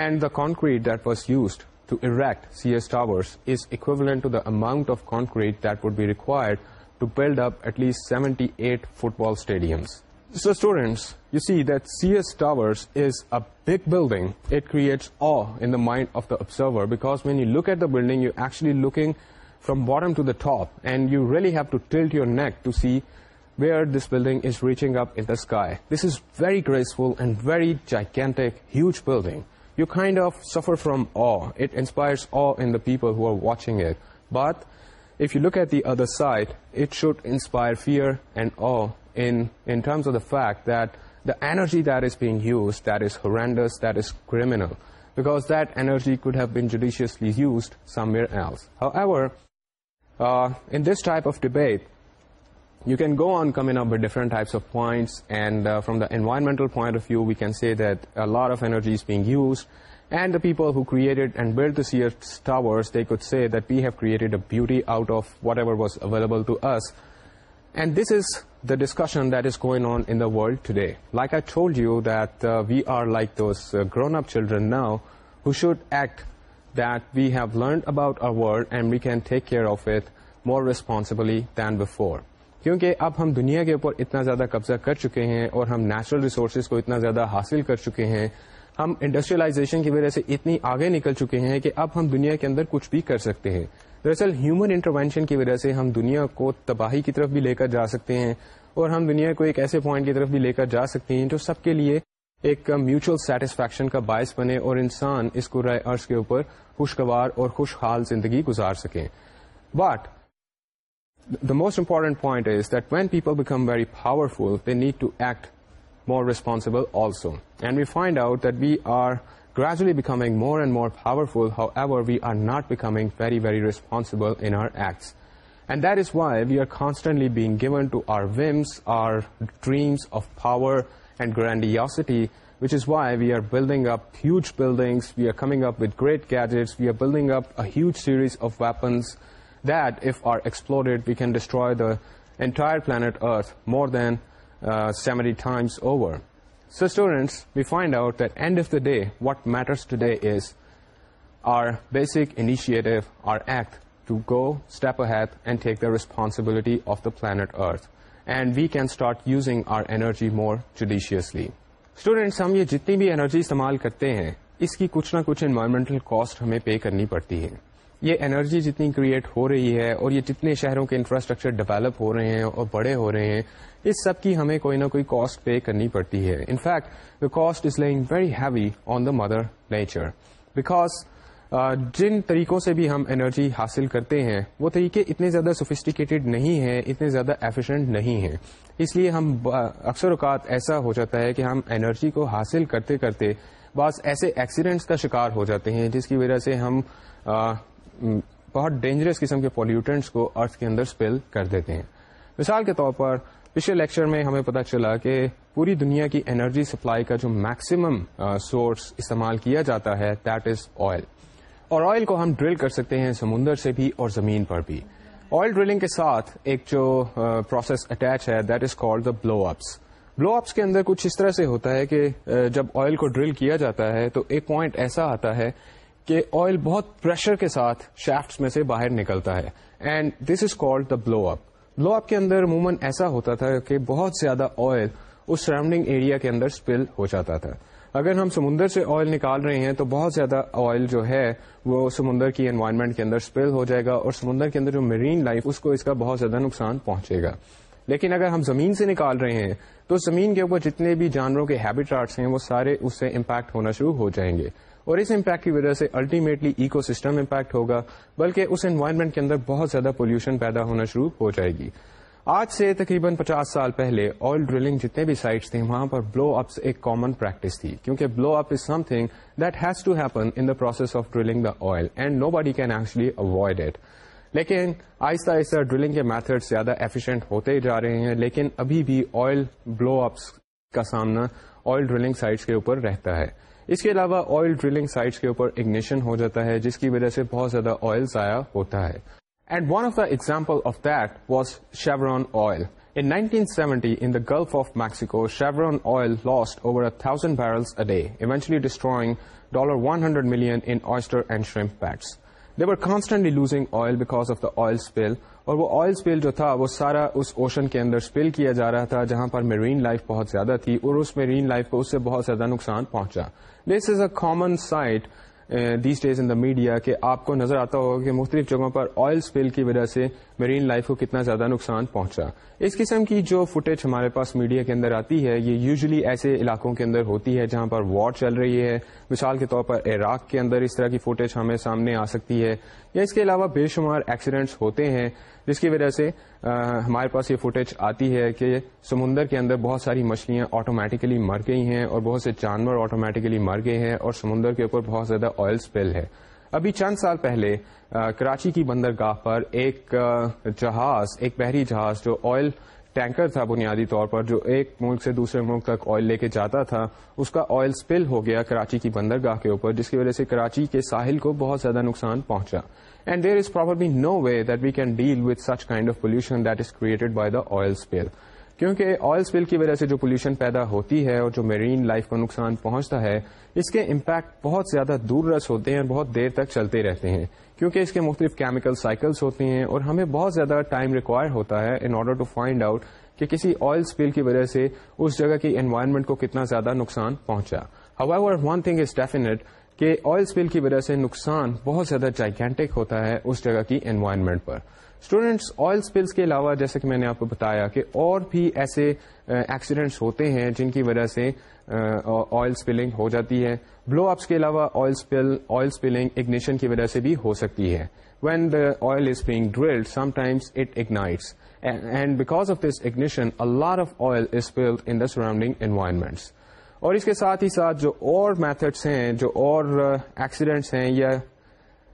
and the concrete that was use to erect C S towers is equivalent to amount of concrete that would be required to build up at least 78 football stadiums. So students, you see that CS Towers is a big building. It creates awe in the mind of the observer, because when you look at the building, you're actually looking from bottom to the top, and you really have to tilt your neck to see where this building is reaching up in the sky. This is very graceful and very gigantic, huge building. You kind of suffer from awe. It inspires awe in the people who are watching it. But if you look at the other side, it should inspire fear and awe in terms of the fact that the energy that is being used, that is horrendous, that is criminal, because that energy could have been judiciously used somewhere else. However, uh, in this type of debate, you can go on coming up with different types of points, and uh, from the environmental point of view, we can say that a lot of energy is being used, and the people who created and willed to Sears Towers they could see that we have created a beauty out of whatever was available to us and this is the discussion that is going on in the world today like I told you that we are like this grown up children now had act that we have learned about our world and we can take care of it more responsibly than before کیونکہ اب ہم دنیا کے اوپر اتنا زیادہ قبضہ کر چکے ہیں اور ہم نیچرل ریسورسز کو اتنا زیادہ حاصل کر چکے ہیں ہم انڈسٹریلائزیشن کی وجہ سے اتنی آگے نکل چکے ہیں کہ اب ہم دنیا کے اندر کچھ بھی کر سکتے ہیں دراصل ہیومن انٹروینشن کی وجہ سے ہم دنیا کو تباہی کی طرف بھی لے کر جا سکتے ہیں اور ہم دنیا کو ایک ایسے پوائنٹ کی طرف بھی لے کر جا سکتے ہیں جو سب کے لیے ایک میوچل سیٹسفیکشن کا باعث بنے اور انسان اس کو رائے عرض کے اوپر خوشگوار اور خوشحال زندگی گزار سکیں but the most important point is that when people become very powerful they need to act more responsible also. And we find out that we are gradually becoming more and more powerful, however, we are not becoming very, very responsible in our acts. And that is why we are constantly being given to our whims, our dreams of power and grandiosity, which is why we are building up huge buildings, we are coming up with great gadgets, we are building up a huge series of weapons that, if are exploded, we can destroy the entire planet Earth more than several times over so students we find out the end of the day what matters today is our basic initiative our act to go step ahead and take the responsibility of the planet Earth and we can start using our energy more judiciously students ہم یہ جتنی بھی energy استعمال کرتے ہیں اس کی کچھ نہ کچھ انوائرمنٹل کاسٹ ہمیں پے کرنی پڑتی ہے یہ انرجی جتنی کریٹ ہو رہی ہے اور یہ جتنے شہروں کے انفراسٹرکچر ڈیولپ ہو رہے ہیں اور بڑے ہو رہے ہیں اس سب کی ہمیں کوئی نہ کوئی کاسٹ پے کرنی پڑتی ہے in fact the cost is lying very heavy on the mother nature because جن طریقوں سے بھی ہم انرجی حاصل کرتے ہیں وہ طریقے اتنے زیادہ سوفیسٹیکیٹڈ نہیں ہیں اتنے زیادہ ایفیشینٹ نہیں ہیں اس لیے ہم اکثر اوقات ایسا ہو جاتا ہے کہ ہم انرجی کو حاصل کرتے کرتے بعض ایسے ایکسیڈنٹس کا شکار ہو جاتے ہیں جس کی وجہ سے ہم بہت ڈینجرس قسم کے پولیوٹنٹس کو ارتھ کے اندر اسپیل کر دیتے ہیں مثال کے طور پر پچھلے لیکچر میں ہمیں پتا چلا کہ پوری دنیا کی اینرجی سپلائی کا جو میکسیمم سورس استعمال کیا جاتا ہے دیٹ از آئل اور آئل کو ہم ڈرل کر سکتے ہیں سمندر سے بھی اور زمین پر بھی آئل ڈرلنگ کے ساتھ ایک جو پروسیس اٹیچ ہے that is called the blow ups blow ups کے اندر کچھ اس طرح سے ہوتا ہے کہ جب آئل کو ڈرل کیا جاتا ہے تو ایک پوائنٹ ایسا آتا ہے کہ آئل بہت پریشر کے ساتھ شیفٹ میں سے باہر نکلتا ہے and this is called the blow up blow up کے اندر عموماً ایسا ہوتا تھا کہ بہت زیادہ آئل اس سراؤنڈنگ ایریا کے اندر اسپل ہو جاتا تھا اگر ہم سمندر سے آئل نکال رہے ہیں تو بہت زیادہ آئل جو ہے وہ سمندر کی انوائرمنٹ کے اندر اسپل ہو جائے گا اور سمندر کے اندر جو مرین لائف اس کو اس کا بہت زیادہ نقصان پہنچے گا لیکن اگر ہم زمین سے نکال رہے ہیں تو زمین کے اوپر جتنے بھی جانوروں کے ہیبیٹاٹس ہیں وہ سارے اس سے امپیکٹ ہونا شروع ہو جائیں گے اور اس امپیکٹ کی وجہ سے الٹیمیٹلی ایکو سسٹم امپیکٹ ہوگا بلکہ اس انوائرمنٹ کے اندر بہت زیادہ پولوشن پیدا ہونا شروع ہو جائے گی آج سے تقریباً پچاس سال پہلے آئل ڈرلنگ جتنے بھی سائٹس تھیں وہاں پر بلو اپس ایک کامن پریکٹس تھی کیونکہ blow up is something that has to happen in the process of drilling the oil and nobody can actually avoid it لیکن آہستہ آہستہ ڈرلنگ کے میتھڈ زیادہ ایفیشینٹ ہوتے جا رہے ہیں لیکن ابھی بھی آئل بلو اپس کا سامنا آئل ڈرلنگ سائٹس کے اوپر رہتا ہے اس کے علاوہ آئل ڈرلنگ سائٹس کے اوپر اگنیشن ہو جاتا ہے جس کی وجہ سے بہت زیادہ آئل ضائع ہوتا ہے and one of the example of that was Chevron oil In 1970, in the Gulf of Mexico, Chevron Oil lost over 1,000 barrels a day, eventually destroying $100 million in oyster and shrimp and they were constantly losing oil because of the oil spill اور وہ oil spill جو تھا وہ سارا اس ocean کے اندر spell کیا جا رہا تھا جہاں پر میرین لائف بہت زیادہ تھی اور اس میرین لائف کو اس سے بہت زیادہ نقصان پہنچا this is a common sight these days in the media کہ آپ کو نظر آتا ہوگا کہ مختلف جگہوں پر آئل اسپل کی وجہ سے مرین لائف کو کتنا زیادہ نقصان پہنچا اس قسم کی جو فوٹیج ہمارے پاس میڈیا کے اندر آتی ہے یہ یوزلی ایسے علاقوں کے اندر ہوتی ہے جہاں پر وار چل رہی ہے مثال کے طور پر عراق کے اندر اس طرح کی فوٹیج ہمیں سامنے آ سکتی ہے یا اس کے علاوہ بے شمار ایکسیڈنٹس ہوتے ہیں جس کی وجہ سے ہمارے پاس یہ فوٹیج آتی ہے کہ سمندر کے اندر بہت ساری مچھلیاں آٹومیٹیکلی مر گئی ہیں اور بہت سے جانور آٹومیٹیکلی مر گئے ہیں اور سمندر کے اوپر بہت زیادہ آئل اسپل ہے ابھی چند سال پہلے کراچی کی بندرگاہ پر ایک جہاز ایک بحری جہاز جو آئل ٹینکر تھا بنیادی طور پر جو ایک ملک سے دوسرے ملک تک آئل لے کے جاتا تھا اس کا آئل اسپل ہو گیا کراچی کی بندرگاہ کے اوپر جس کی وجہ سے کراچی کے ساحل کو بہت زیادہ نقصان پہنچا and there is probably no way that we can deal with such kind of pollution oil spill کیونکہ آئل اسپل کی وجہ سے جو پولوشن پیدا ہوتی ہے اور جو میرین لائف کو نقصان پہنچتا ہے اس کے امپیکٹ بہت زیادہ دور رس ہوتے ہیں اور بہت دیر تک چلتے رہتے ہیں کیونکہ اس کے مختلف کیمیکل سائیکلس ہوتے ہیں اور ہمیں بہت زیادہ ٹائم ریکوائر ہوتا ہے in order to find out کہ کسی آئل سپل کی وجہ سے اس جگہ کی انوائرمنٹ کو کتنا زیادہ نقصان پہنچا ون تھنگ از ڈیفینیٹ کہ آئل اسپل کی وجہ سے نقصان بہت زیادہ جائگینٹک ہوتا ہے اس جگہ کی انوائرمنٹ پر اسٹوڈینٹس آئل اسپلس کے علاوہ جیسے کہ میں نے آپ کو بتایا کہ اور بھی ایسے ایکسیڈینٹس ہوتے ہیں جن کی وجہ سے آئل اسپلنگ ہو جاتی ہے بلو اپس کے علاوہ oil spill oil spilling ignition کی وجہ سے بھی ہو سکتی ہے when the oil is being drilled some it ignites and because of this ignition a lot of oil in the surrounding environments اور اس کے ساتھ ہی ساتھ جو اور میتھڈس ہیں جو اور ایکسیڈنٹس uh, ہیں یا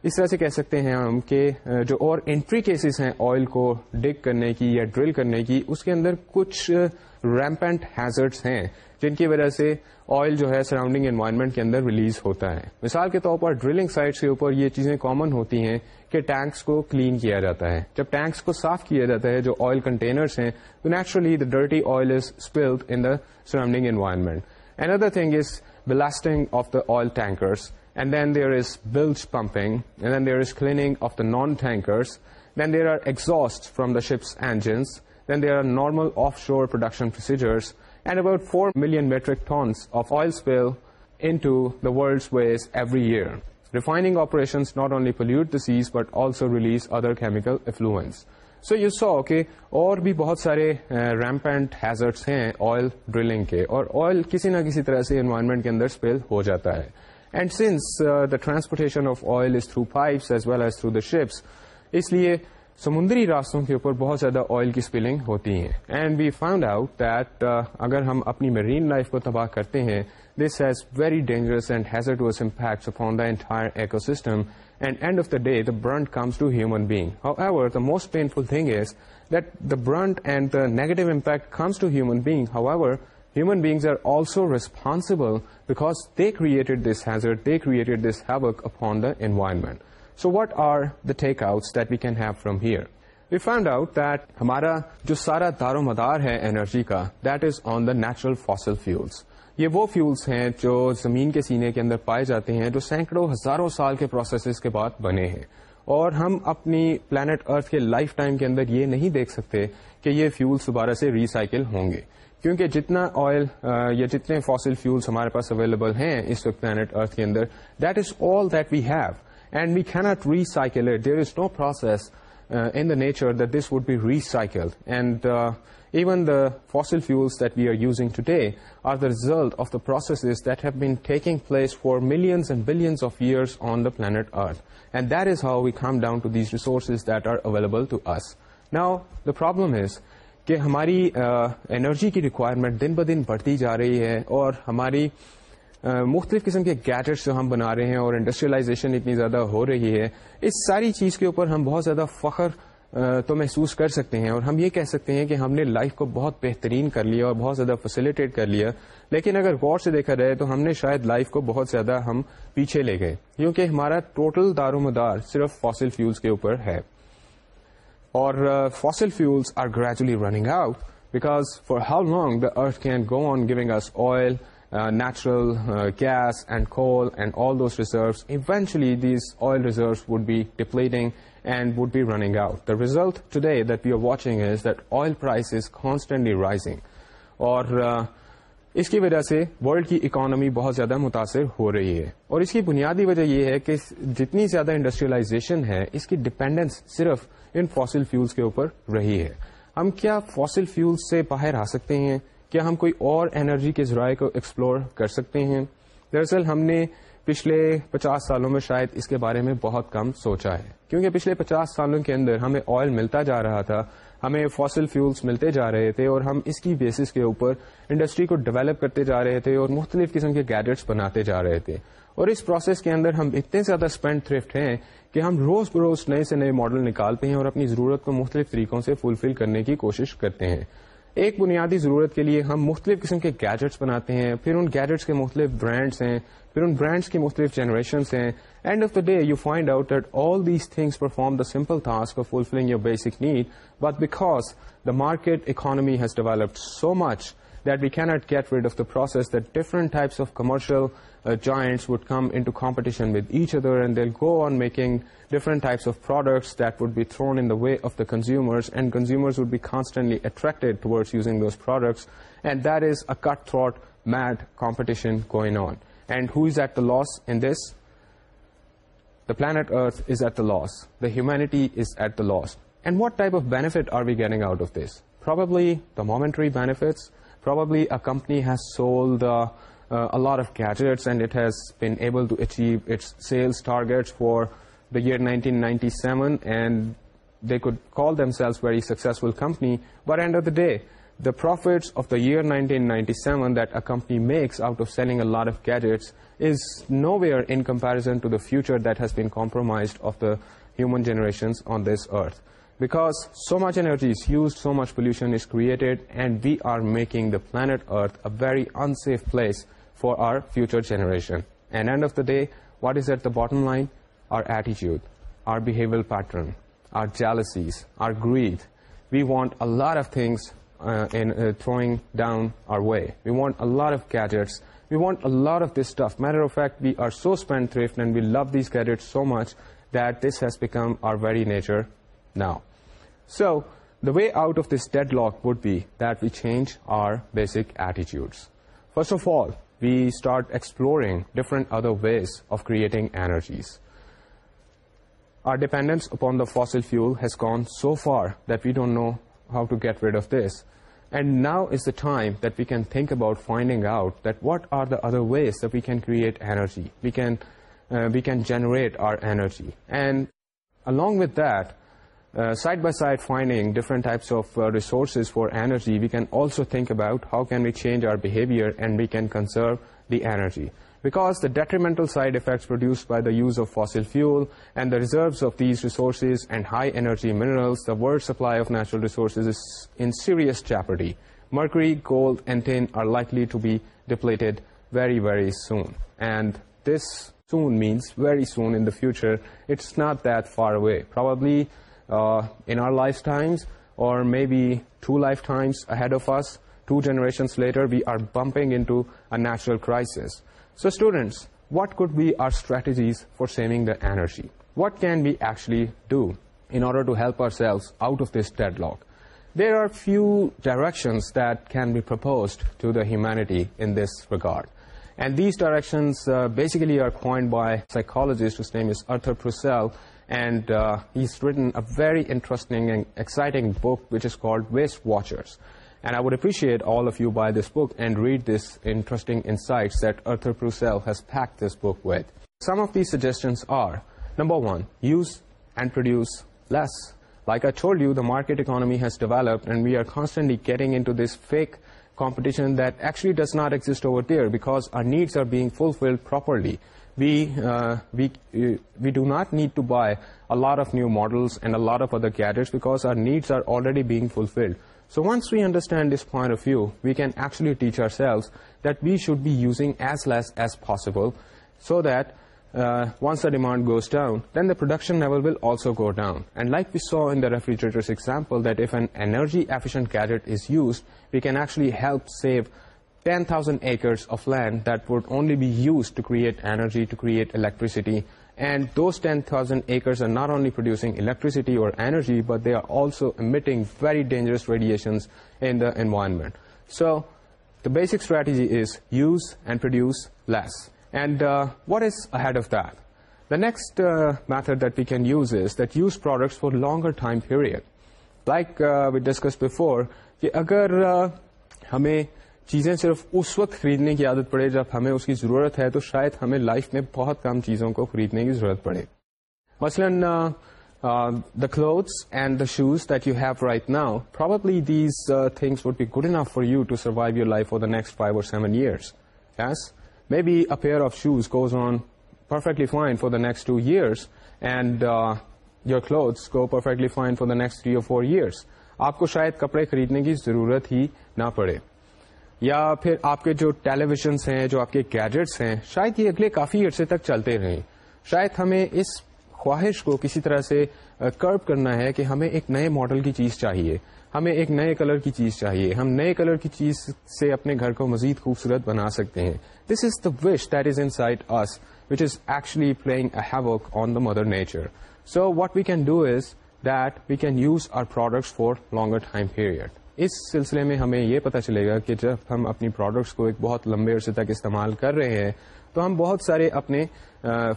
اس طرح سے کہہ سکتے ہیں ہم کہ uh, جو اور انٹری کیسز ہیں آئل کو ڈگ کرنے کی یا ڈرل کرنے کی اس کے اندر کچھ ریمپینٹ uh, ہیزرٹس ہیں جن کی وجہ سے آئل جو ہے سراؤنڈنگ انوائرمنٹ کے اندر ریلیز ہوتا ہے مثال کے طور پر ڈرلنگ سائٹس کے اوپر یہ چیزیں کامن ہوتی ہیں کہ ٹینکس کو کلین کیا جاتا ہے جب ٹینکس کو صاف کیا جاتا ہے جو آئل کنٹینرس ہیں تو naturally the dirty oil is spilled in the surrounding environment Another thing is ballasting of the oil tankers, and then there is bilge pumping, and then there is cleaning of the non-tankers, then there are exhausts from the ship's engines, then there are normal offshore production procedures, and about 4 million metric tons of oil spill into the world's waste every year. Refining operations not only pollute the seas but also release other chemical effluents. So you saw کہ اور بھی بہت سارے rampant hazards ہیں oil drilling کے اور oil کسی نہ کسی طرح سے انوائرمنٹ کے اندر اسپیل ہو جاتا ہے and since the transportation of oil is through pipes as well as through the ships اس لیے سمندری راستوں کے اوپر بہت زیادہ آئل کی اسپلنگ ہوتی ہے and we find out that اگر ہم اپنی مرین لائف کو تباہ کرتے ہیں this has very dangerous and hazard was impact impacts the entire ecosystem at end of the day the brunt comes to human being how the most painful thing is that the brunt and the negative impact comes to human being how human beings are also responsible because detected tech created this havoc upon the environment so what are the take out that we can have from here we find out that ہمارا جو سارا دارو مدار ہے energy کا that is on the natural fossil fuels یہ وہ fuels ہیں جو زمین کے سینے کے اندر پائے جاتے ہیں جو سینکڑوں ہزاروں سال کے پروسیسز کے بعد بنے ہیں اور ہم اپنی پلانٹ ارتھ کے لائف ٹائم کے اندر یہ نہیں دیکھ سکتے کہ یہ فیولز دوبارہ سے ریسائکل ہوں گے کیونکہ جتنا آئل یا جتنے فاسل فیولس ہمارے پاس اویلیبل ہیں اس وقت پلانٹ ارتھ کے اندر that is all that we have and we can't recycle there is no process in the nature that this would be recycle and even the fossil fuels that we are using today are the result of processes that that been been taking place for millions and billions of on on planet planet earth and that is how we come down to these that that are available to us the the problem is کہ ہماری energy کی requirement دن ب دن بڑھتی جا رہی ہے اور ہماری مختلف قسم کے گیجٹس جو ہم بنا رہے ہیں اور انڈسٹریلائزیشن اتنی زیادہ ہو رہی ہے اس ساری چیز کے اوپر ہم بہت زیادہ فخر تو محسوس کر سکتے ہیں اور ہم یہ کہہ سکتے ہیں کہ ہم نے لائف کو بہت بہترین کر لیا اور بہت زیادہ فیسلٹیٹ کر لیا لیکن اگر غور سے دیکھا جائے تو ہم نے شاید لائف کو بہت زیادہ ہم پیچھے لے گئے کیونکہ ہمارا ٹوٹل دار و مدار صرف فاسل فیولس کے اوپر ہے اور fossil fuels are gradually running out because for how long the earth can go on giving oil natural gas and coal and all those eventually these oil eventually would be depleting and would be running out today that you watching is that oil price is constantly rising اور اس کی وجہ سے world کی economy بہت زیادہ متاثر ہو رہی ہے اور اس کی بنیادی وجہ یہ ہے کہ جتنی زیادہ انڈسٹریلائزیشن ہے اس کی ڈپینڈینس صرف ان فاسل فیولس کے اوپر رہی ہے ہم کیا فاسل فیول سے باہر آ سکتے ہیں کیا ہم کوئی اور انرجی کے ذرائع کو ایکسپلور کر سکتے ہیں دراصل ہم نے پچھلے پچاس سالوں میں شاید اس کے بارے میں بہت کم سوچا ہے کیونکہ پچھلے پچاس سالوں کے اندر ہمیں آئل ملتا جا رہا تھا ہمیں فاسل فیولز ملتے جا رہے تھے اور ہم اس کی بیسس کے اوپر انڈسٹری کو ڈیولپ کرتے جا رہے تھے اور مختلف قسم کے گیڈٹس بناتے جا رہے تھے اور اس پروسیس کے اندر ہم اتنے زیادہ اسپینڈ تھرفٹ ہیں کہ ہم روز بروز نئے سے نئے ماڈل نکالتے ہیں اور اپنی ضرورت کو مختلف طریقوں سے فلفل کرنے کی کوشش کرتے ہیں ایک بنیادی ضرورت کے لیے ہم مختلف قسم کے گیجٹس بناتے ہیں پھر ان گیجٹس کے مختلف برانڈس ہیں پھر ان برانڈس کی مختلف جنریشنس ہیں end of the day you find out that all these things perform the simple task of fulfilling your basic need but because the market economy has developed so much that we can't get rid of the process that different types of commercial joints would come into competition with each other and there go on making different types of products that would be thrown in the way of the consumers, and consumers would be constantly attracted towards using those products, and that is a cutthroat, mad competition going on. And who is at the loss in this? The planet Earth is at the loss. The humanity is at the loss. And what type of benefit are we getting out of this? Probably the momentary benefits. Probably a company has sold uh, uh, a lot of gadgets, and it has been able to achieve its sales targets for the year 1997, and they could call themselves very successful company, but end of the day, the profits of the year 1997 that a company makes out of selling a lot of gadgets is nowhere in comparison to the future that has been compromised of the human generations on this earth. Because so much energy is used, so much pollution is created, and we are making the planet Earth a very unsafe place for our future generation. And end of the day, what is at the bottom line? our attitude, our behavioral pattern, our jealousies, our greed. We want a lot of things uh, uh, throwing down our way. We want a lot of gadgets. We want a lot of this stuff. Matter of fact, we are so spendthrift and we love these gadgets so much that this has become our very nature now. So the way out of this deadlock would be that we change our basic attitudes. First of all, we start exploring different other ways of creating energies. Our dependence upon the fossil fuel has gone so far that we don't know how to get rid of this. And now is the time that we can think about finding out that what are the other ways that we can create energy, we can uh, generate our energy. And along with that, side-by-side uh, finding different types of uh, resources for energy, we can also think about how can we change our behavior and we can conserve the energy because the detrimental side effects produced by the use of fossil fuel and the reserves of these resources and high-energy minerals, the world supply of natural resources is in serious jeopardy. Mercury, gold, and tin are likely to be depleted very, very soon. And this soon means very soon in the future. It's not that far away. Probably uh, in our lifetimes, or maybe 2 lifetimes ahead of us, 2 generations later, we are bumping into a natural crisis. So students, what could be our strategies for saving the energy? What can we actually do in order to help ourselves out of this deadlock? There are few directions that can be proposed to the humanity in this regard. And these directions uh, basically are coined by psychologist whose name is Arthur Purcell, and uh, he's written a very interesting and exciting book which is called Waste Watchers. And I would appreciate all of you buy this book and read these interesting insights that Arthur Purcell has packed this book with. Some of these suggestions are, number 1, use and produce less. Like I told you, the market economy has developed and we are constantly getting into this fake competition that actually does not exist over there because our needs are being fulfilled properly. We uh, uh, do not need to buy a lot of new models and a lot of other gadgets because our needs are already being fulfilled. So once we understand this point of view, we can actually teach ourselves that we should be using as less as possible, so that uh, once the demand goes down, then the production level will also go down. And like we saw in the refrigerator's example, that if an energy efficient gadget is used, we can actually help save 10,000 acres of land that would only be used to create energy, to create electricity, and those 10,000 acres are not only producing electricity or energy, but they are also emitting very dangerous radiations in the environment. So the basic strategy is use and produce less. And uh, what is ahead of that? The next uh, method that we can use is that use products for longer time period. Like uh, we discussed before, ki agar hamen چیزیں صرف اس وقت خریدنے کی عادت پڑے جب ہمیں اس کی ضرورت ہے تو شاید ہمیں لائف میں بہت کم چیزوں کو خریدنے کی ضرورت پڑے مثلاً the clothes and the shoes that you have right now probably these things would be good enough for you to survive your life for the next five or seven years yes maybe a pair of shoes goes on perfectly fine for the next two years and your clothes go perfectly fine for the next three or four years آپ کو شاید کپڑے خریدنے کی ضرورت ہی نہ پڑے یا پھر آپ کے جو ٹیلی ویژنس ہیں جو آپ کے گیجٹس ہیں شاید یہ اگلے کافی عرصے تک چلتے رہیں شاید ہمیں اس خواہش کو کسی طرح سے کرب کرنا ہے کہ ہمیں ایک نئے ماڈل کی چیز چاہیے ہمیں ایک نئے کلر کی چیز چاہیے ہم نئے کلر کی چیز سے اپنے گھر کو مزید خوبصورت بنا سکتے ہیں this is the wish that is inside us which is actually playing a havoc on the mother nature so what we can do is that we can use our product for longer time period اس سلسلے میں ہمیں یہ پتا چلے گا کہ جب ہم اپنی پروڈکٹس کو ایک بہت لمبے عرصے تک استعمال کر رہے ہیں تو ہم بہت سارے اپنے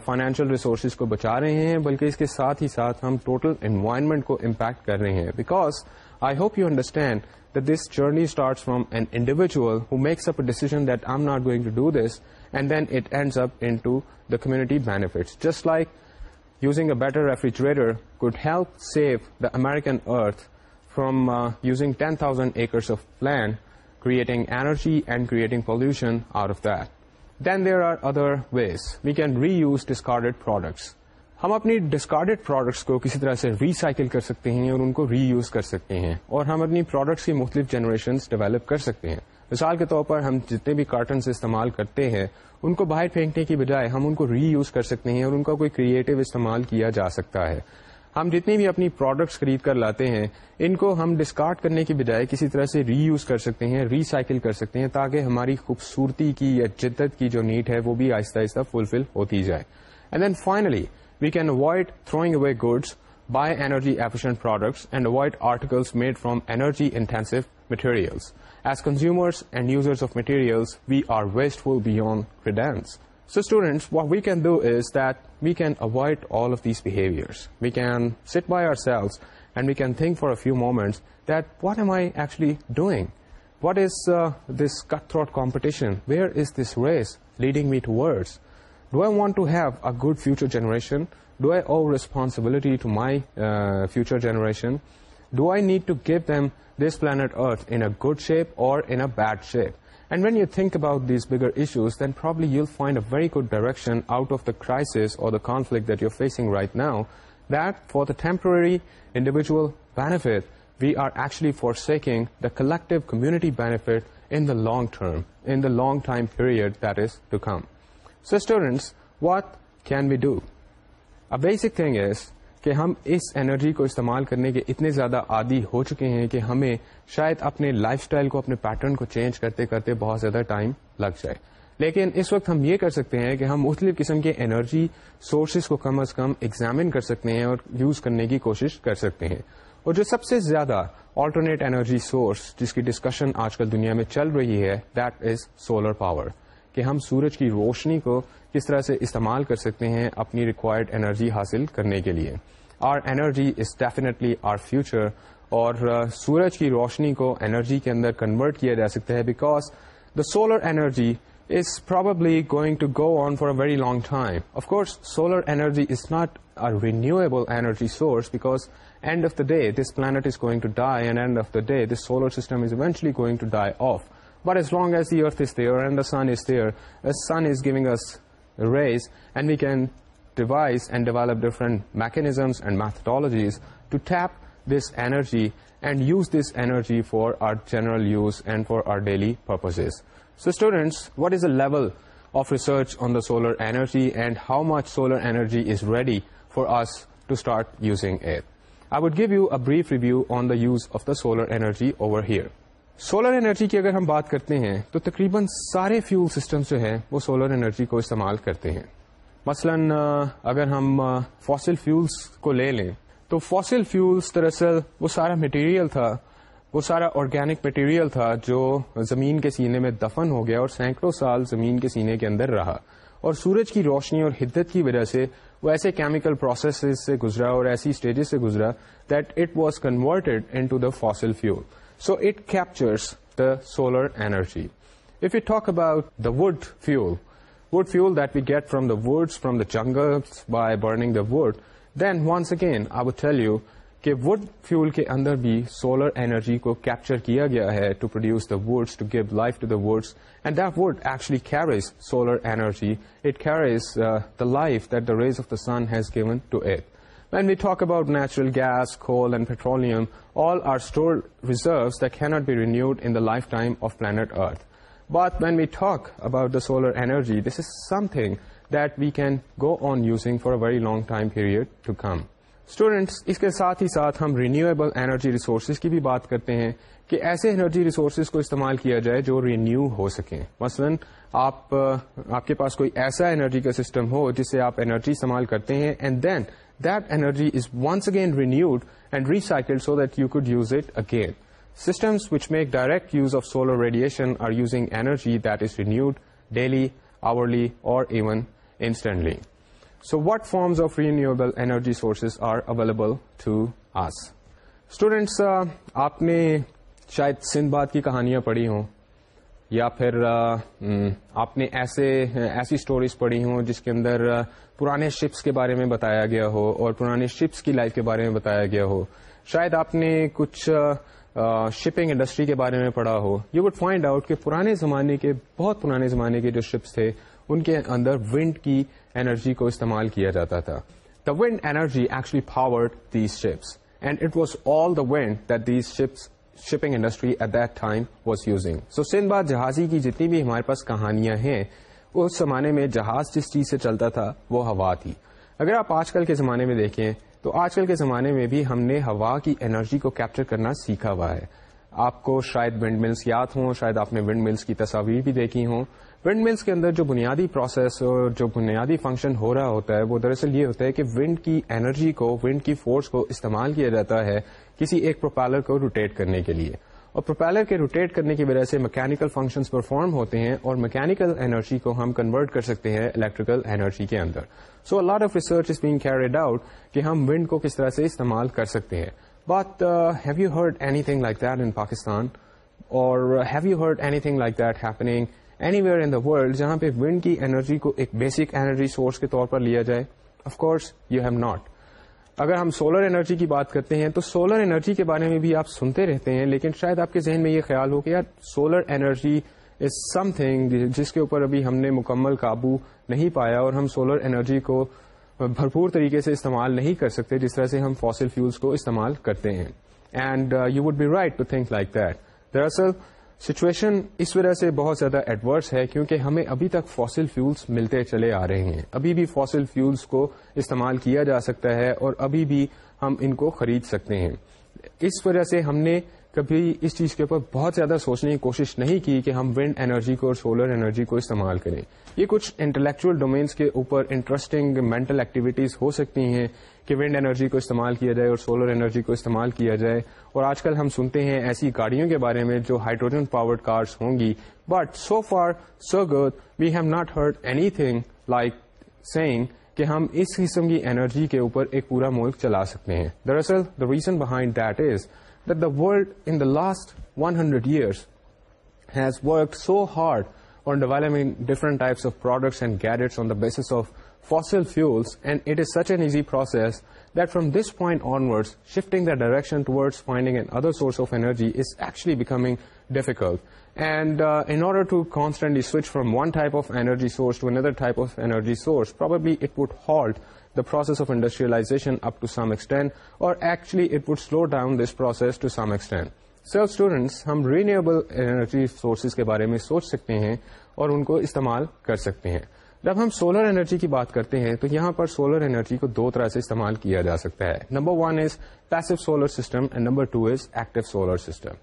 فائنینشیل ریسورسز کو بچا رہے ہیں بلکہ اس کے ساتھ ہی ساتھ ہم ٹوٹل انوائرمنٹ کو امپیکٹ کر رہے ہیں because I hope you understand this journey starts from an individual who makes up decision that I am not going to do this and then it ends up into the community benefits just like using a better refrigerator could help save the American earth from using ten thousand acres of land creating energy and creating pollution out of that then there are other ways we can reuse discarded products ہم اپنی discarded products کو کسی طرح سے recycle کر سکتے ہیں اور ان کو ری یوز کر سکتے ہیں اور ہم اپنی پروڈکٹس کی مختلف جنریشنز ڈیولپ کر سکتے ہیں مثال کے طور پر ہم جتنے بھی کارٹنس استعمال کرتے ہیں ان کو باہر پھینکنے کی بجائے ہم ان کو ری یوز کر سکتے ہیں اور ان کا کوئی کریٹو استعمال کیا جا سکتا ہے ہم جتنی بھی اپنی پروڈکٹس خرید کر لاتے ہیں ان کو ہم ڈسکارڈ کرنے کی بجائے کسی طرح سے ری یوز کر سکتے ہیں ری سائیکل کر سکتے ہیں تاکہ ہماری خوبصورتی کی یا جدت کی جو نیٹ ہے وہ بھی آہستہ آہستہ فلفل ہوتی جائے and then finally we can avoid throwing away goods buy energy efficient products and avoid articles made from energy intensive materials as consumers and users of materials we are wasteful beyond radiance So students, what we can do is that we can avoid all of these behaviors. We can sit by ourselves and we can think for a few moments that what am I actually doing? What is uh, this cutthroat competition? Where is this race leading me towards? Do I want to have a good future generation? Do I owe responsibility to my uh, future generation? Do I need to give them this planet Earth in a good shape or in a bad shape? And when you think about these bigger issues, then probably you'll find a very good direction out of the crisis or the conflict that you're facing right now, that for the temporary individual benefit, we are actually forsaking the collective community benefit in the long term, in the long time period that is to come. So students, what can we do? A basic thing is کہ ہم اس energy کو استعمال کرنے کے اتنے زیادہ عادی ہو چکے ہیں کہ ہمیں شاید اپنے لائف اسٹائل کو اپنے پیٹرن کو چینج کرتے کرتے بہت زیادہ ٹائم لگ جائے لیکن اس وقت ہم یہ کر سکتے ہیں کہ ہم مختلف قسم کے انرجی سورسز کو کم از کم ایگزامن کر سکتے ہیں اور یوز کرنے کی کوشش کر سکتے ہیں اور جو سب سے زیادہ آلٹرنیٹ انرجی سورس جس کی ڈسکشن آج کل دنیا میں چل رہی ہے دیٹ از سولر پاور کہ ہم سورج کی روشنی کو کس طرح سے استعمال کر سکتے ہیں اپنی ریکوائرڈ انرجی حاصل کرنے کے لیے our energy is definitely our future اور سورج کی روشنی کو انرجی کے اندر کنورٹ کیا جا سکتا ہے because the solar energy is probably going to go on for very long time course solar energy is not a renewable because source because end of this this planet is to to die and end of day, this solar system is eventually going to die off But as long as the Earth is there and the Sun is there, the Sun is giving us rays, and we can devise and develop different mechanisms and methodologies to tap this energy and use this energy for our general use and for our daily purposes. So students, what is the level of research on the solar energy and how much solar energy is ready for us to start using it? I would give you a brief review on the use of the solar energy over here. Solar energy کی اگر ہم بات کرتے ہیں تو تقریباً سارے fuel system جو ہیں وہ سولر انرجی کو استعمال کرتے ہیں مثلاً اگر ہم فاسل فیولس کو لے لیں تو فاسل فیولس دراصل وہ سارا مٹیریل تھا وہ سارا آرگینک مٹیریل تھا جو زمین کے سینے میں دفن ہو گیا اور سینکڑوں سال زمین کے سینے کے اندر رہا اور سورج کی روشنی اور حدت کی وجہ سے وہ ایسے کیمیکل پروسیسز سے گزرا اور ایسی اسٹیجز سے گزرا that it was converted into the fossil fuel so it captures the solar energy if you talk about the wood fuel wood fuel that we get from the woods from the jungle by burning the wood then once again I would tell you کہ wood fuel کے اندر بھی solar ارجی کو capture کیا گیا ہے to produce the woods to give life to the woods and that wood actually carries solar energy it carries the life the rays of the sun has given to it when we talk about natural gas coal and petrol کی lifetime of planet earth but when we talk about the solar energy this is something that we can go on using for very long time period to come students اس کے ساتھ ہی ساتھ ہم renewable energy resources کی بھی بات کرتے ہیں کہ ایسے اینرجی ریسورسز کو استعمال کیا جائے جو رینیو ہو سکے مثلاً آپ آپ کے پاس کوئی ایسا اینرجی کا سسٹم ہو جسے آپ اینرجی استعمال کرتے ہیں and then energy is once again renewed and recycled so that you could use it again systems which make direct use of solar radiation or using energy that is renewed daily hourly or even instantly so what forms of renewable energy sources are available to us students آپ نے شاید سندھ بات کی کہانیاں پڑھی ہوں یا پھر uh, آپ نے ایسی اسٹوریز پڑھی ہوں جس کے اندر uh, پرانے شپس کے بارے میں بتایا گیا ہو اور پرانے شپس کی لائف کے بارے میں بتایا گیا ہو شاید آپ نے کچھ شپنگ انڈسٹری کے بارے میں پڑھا ہو یو وڈ فائنڈ آؤٹ کہ پرانے زمانے کے بہت پرانے زمانے کے جو شپس تھے ان کے اندر ونڈ کی انرجی کو استعمال کیا جاتا تھا the wind energy actually powered these ships and it was all the wind that these ships shipping industry at that time was using so Sinbad جہازی کی جتنی بھی ہمارے پاس کہانیاں ہیں اس زمانے میں جہاز جس چیز سے چلتا تھا وہ ہوا تھی اگر آپ آج کل کے زمانے میں دیکھیں تو آج کل کے زمانے میں بھی ہم نے ہوا کی انرجی کو کیپچر کرنا سیکھا ہوا ہے آپ کو شاید ونڈ ملس یاد ہوں شاید آپ نے ونڈ ملس کی تصاویر بھی دیکھی ہوں ونڈ ملس کے اندر جو بنیادی پروسیس اور جو بنیادی فنکشن ہو رہا ہوتا ہے وہ دراصل یہ ہوتا ہے کہ ونڈ کی انرجی کو ونڈ کی فورس کو استعمال کیا جاتا ہے کسی ایک پروپالر کو روٹیٹ کرنے کے لیے اور پروپیلر کے روٹیٹ کرنے کی وجہ سے میکینکل فنکشنز پرفارم ہوتے ہیں اور میکینکل اینرجی کو ہم کنورٹ کر سکتے ہیں الیکٹریکل اینرجی کے اندر so lot of research is being carried out کہ ہم ونڈ کو کس طرح سے استعمال کر سکتے ہیں but have you heard anything like that in Pakistan or have you heard anything like that happening anywhere in the world جہاں پہ ونڈ کی اینرجی کو ایک بیسک انرجی سورس کے طور پر لیا جائے of course you have not اگر ہم سولر انرجی کی بات کرتے ہیں تو سولر انرجی کے بارے میں بھی آپ سنتے رہتے ہیں لیکن شاید آپ کے ذہن میں یہ خیال ہو کہ یار solar energy is something جس کے اوپر ابھی ہم نے مکمل قابو نہیں پایا اور ہم سولر انرجی کو بھرپور طریقے سے استعمال نہیں کر سکتے جس طرح سے ہم فاسل فیولس کو استعمال کرتے ہیں and you would be right to think like that دراصل سچویشن اس وجہ سے بہت زیادہ ایڈورس ہے کیونکہ ہمیں ابھی تک فاسل فیولس ملتے چلے آ رہے ہیں ابھی بھی فاسل فیولس کو استعمال کیا جا سکتا ہے اور ابھی بھی ہم ان کو خرید سکتے ہیں اس وجہ سے ہم نے کبھی اس چیز کے اوپر بہت زیادہ سوچنے کی کوشش نہیں کی کہ ہم ونڈ انرجی کو اور سولر انرجی کو استعمال کریں یہ کچھ انٹلیکچل ڈومینس کے اوپر انٹرسٹنگ مینٹل ایکٹیویٹیز ہو سکتی ہیں کہ ونڈ انرجی کو استعمال کیا جائے اور سولر انرجی کو استعمال کیا جائے اور آج کل ہم سنتے ہیں ایسی گاڑیوں کے بارے میں جو ہائیڈروجن پاورڈ کارس ہوں گی but so far so good we have not heard anything like saying کہ ہم اس قسم کی انرجی کے اوپر ایک پورا ملک چلا سکتے ہیں دراصل the reason behind that is that the world in the last one hundred years has work so hard on developing different types of products and gadgets on the basis of fossil fuels and it is such an easy process that from this point onwards shifting the direction towards finding another source of energy is actually becoming difficult and in order to constantly switch from one type of energy source to another type of energy source probably it put halt process of industrialisation up to some extent or actually it put slow down this process to some extent so students ہم renewable energy sources کے بارے میں سوچ سکتے ہیں اور ان کو استعمال کر سکتے ہیں جب ہم سولر انرجی کی بات کرتے ہیں تو یہاں پر سولر انرجی کو دو طرح سے استعمال کیا جا سکتا ہے number one is passive solar system and number two is active solar system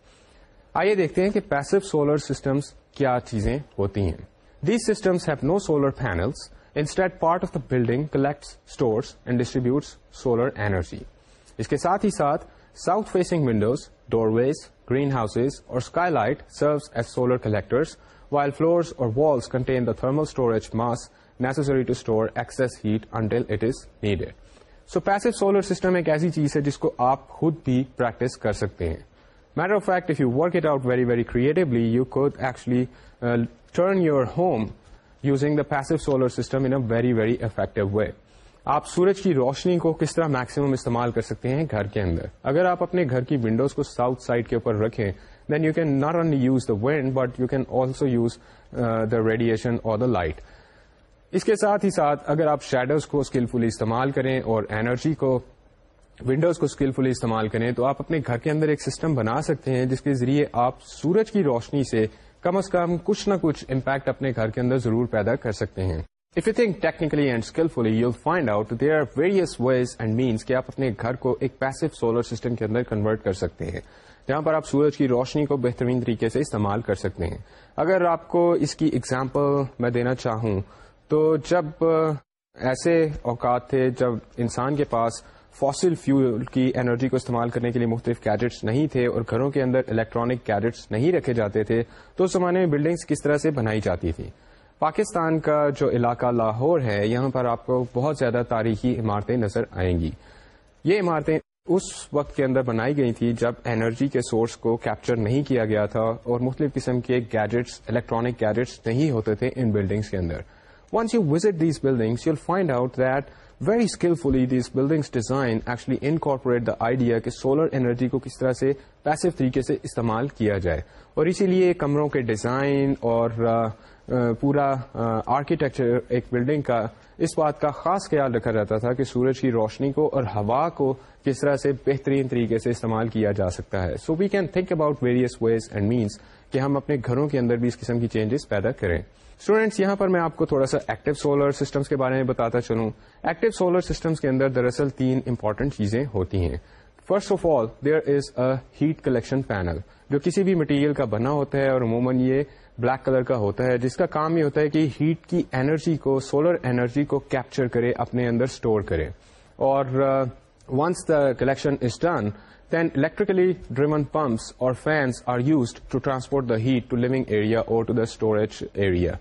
آئیے دیکھتے ہیں کہ پیسو سولر سسٹمس کیا چیزیں ہوتی ہیں these systems have no solar panels instead part of the building collects store and distribute solar energy اس کے ساتھ ہی ساتھ south facing windows doorways greenhouse or skylight serve as solar collectors while floors or thermally to store heat until ایک ایسی چیز ہے جس کو آپ خود بھی پریکٹس کر سکتے ہیں matter of fact you work it out very very creatively you actually turn your home using the passive solar system to way آپ سورج کی روشنی کو کس طرح میکسیمم استعمال کر سکتے ہیں گھر کے اندر اگر آپ اپنے گھر کی ونڈوز کو ساؤتھ سائڈ کے اوپر رکھیں then you can not only use the wind but you can also use the radiation اور دا لائٹ اس کے ساتھ ہی ساتھ اگر آپ شیڈوز کو اسکلفلی استعمال کریں اور انرجی کو ونڈوز کو اسکلفلی استعمال کریں تو آپ اپنے گھر کے اندر ایک سسٹم بنا سکتے ہیں جس کے ذریعے آپ سورج کی روشنی سے کم از کم کچھ نہ کچھ امپیکٹ اپنے گھر کے اندر ضرور پیدا کر سکتے ہیں if you think technically and skilfully you find out there are various ways and means کہ آپ اپنے گھر کو ایک پیسو سولر سسٹم کے اندر کنورٹ کر سکتے ہیں جہاں پر آپ سورج کی روشنی کو بہترین طریقے سے استعمال کر سکتے ہیں اگر آپ کو اس کی اگزامپل میں دینا چاہوں تو جب ایسے اوقات تھے جب انسان کے پاس فاسل فیول کی انرجی کو استعمال کرنے کے لیے مختلف کیڈٹس نہیں تھے اور گھروں کے اندر الیکٹرانک کیڈٹس نہیں رکھے جاتے تھے تو اس زمانے میں بلڈنگس کس طرح سے بنائی جاتی تھی پاکستان کا جو علاقہ لاہور ہے یہاں پر آپ کو بہت زیادہ تاریخی عمارتیں نظر آئیں گی یہ عمارتیں اس وقت کے اندر بنائی گئی تھی جب انرجی کے سورس کو کیپچر نہیں کیا گیا تھا اور مختلف قسم کے گیجٹس الیکٹرانک گیجٹس نہیں ہوتے تھے ان بلڈنگس کے اندر once you visit these buildings you will find out that very skilfully these buildings design actually incorporate the idea کہ سولر انرجی کو کس طرح سے پیسو طریقے سے استعمال کیا جائے اور اسی لیے کمروں کے ڈیزائن اور uh, پورا آرکیٹیکچر ایک بلڈنگ کا اس بات کا خاص خیال رکھا جاتا تھا کہ سورج کی روشنی کو اور ہوا کو کس طرح سے بہترین طریقے سے استعمال کیا جا سکتا ہے so we can think about various ways and means کہ ہم اپنے گھروں کے اندر بھی اس قسم کی چینجز پیدا کریں اسٹوڈینٹس یہاں پر میں آپ کو تھوڑا سا ایکٹیو سولر سسٹمس کے بارے میں بتاتا چلوں ایکٹیو سولر سسٹمس کے اندر دراصل تین امپورٹنٹ چیزیں ہوتی ہیں first of all there is a heat collection panel جو کسی بھی مٹیریل کا بنا ہوتا ہے اور عموماً یہ بلیک کلر کا ہوتا ہے جس کا کام یہ ہوتا ہے کہ ہیٹ کی انرجی کو سولر اینرجی کو کیپچر کرے اپنے اندر اسٹور کرے اور once the collection is done then electrically driven pumps اور fans are used to transport the heat to living area اور ٹو دا اسٹوریج ایریا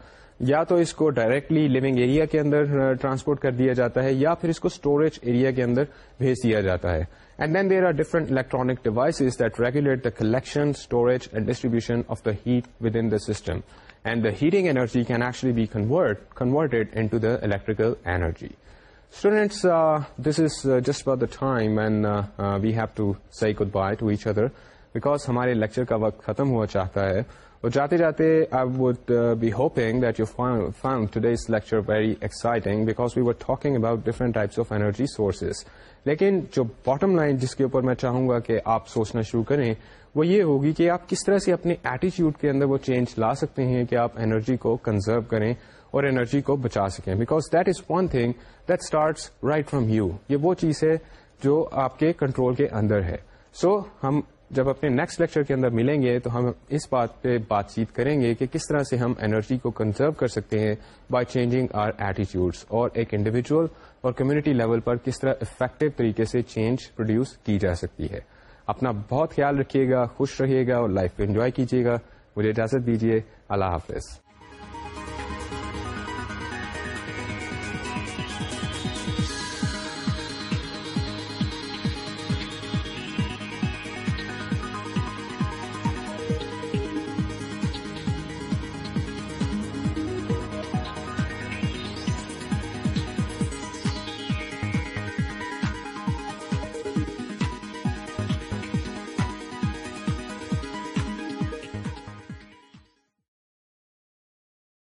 یا تو اس کو ڈائریکٹلی لیونگ ایریا کے اندر ٹرانسپورٹ کر دیا جاتا ہے یا پھر اس کو اسٹوریج ایریا کے اندر بھیج دیا جاتا ہے and then there are different electronic devices that regulate the collection storage and distribution of the heat within the system and the heating energy can actually be convert converted into the electrical energy students this is just for the time and we have to say goodbye to each other because ہمارے lecture کا وقت ختم ہوا چاہتا ہے اور جاتے جاتے I would be hoping that you فا today's lecture very exciting because we were talking about different types of energy sources لیکن جو باٹم لائن جس کے اوپر میں چاہوں گا کہ آپ سوچنا شروع کریں وہ یہ ہوگی کہ آپ کس طرح سے اپنے ایٹیچیوڈ کے اندر وہ چینج لا سکتے ہیں کہ آپ اینرجی کو کنزرو کریں اور اینرجی کو بچا سکیں because that is one thing that start right from you یہ وہ چیز ہے جو آپ کے کنٹرول کے اندر ہے سو so, ہم جب اپنے نیکسٹ لیکچر کے اندر ملیں گے تو ہم اس بات پہ بات چیت کریں گے کہ کس طرح سے ہم انرجی کو کنزرو کر سکتے ہیں بائی چینجنگ آر ایٹیچیوڈس اور ایک انڈیویجل اور کمیونٹی لیول پر کس طرح افیکٹو طریقے سے چینج پروڈیوس کی جا سکتی ہے اپنا بہت خیال رکھیے گا خوش رہیے گا اور لائف کو انجوائے کیجیے گا مجھے اجازت دیجیے اللہ حافظ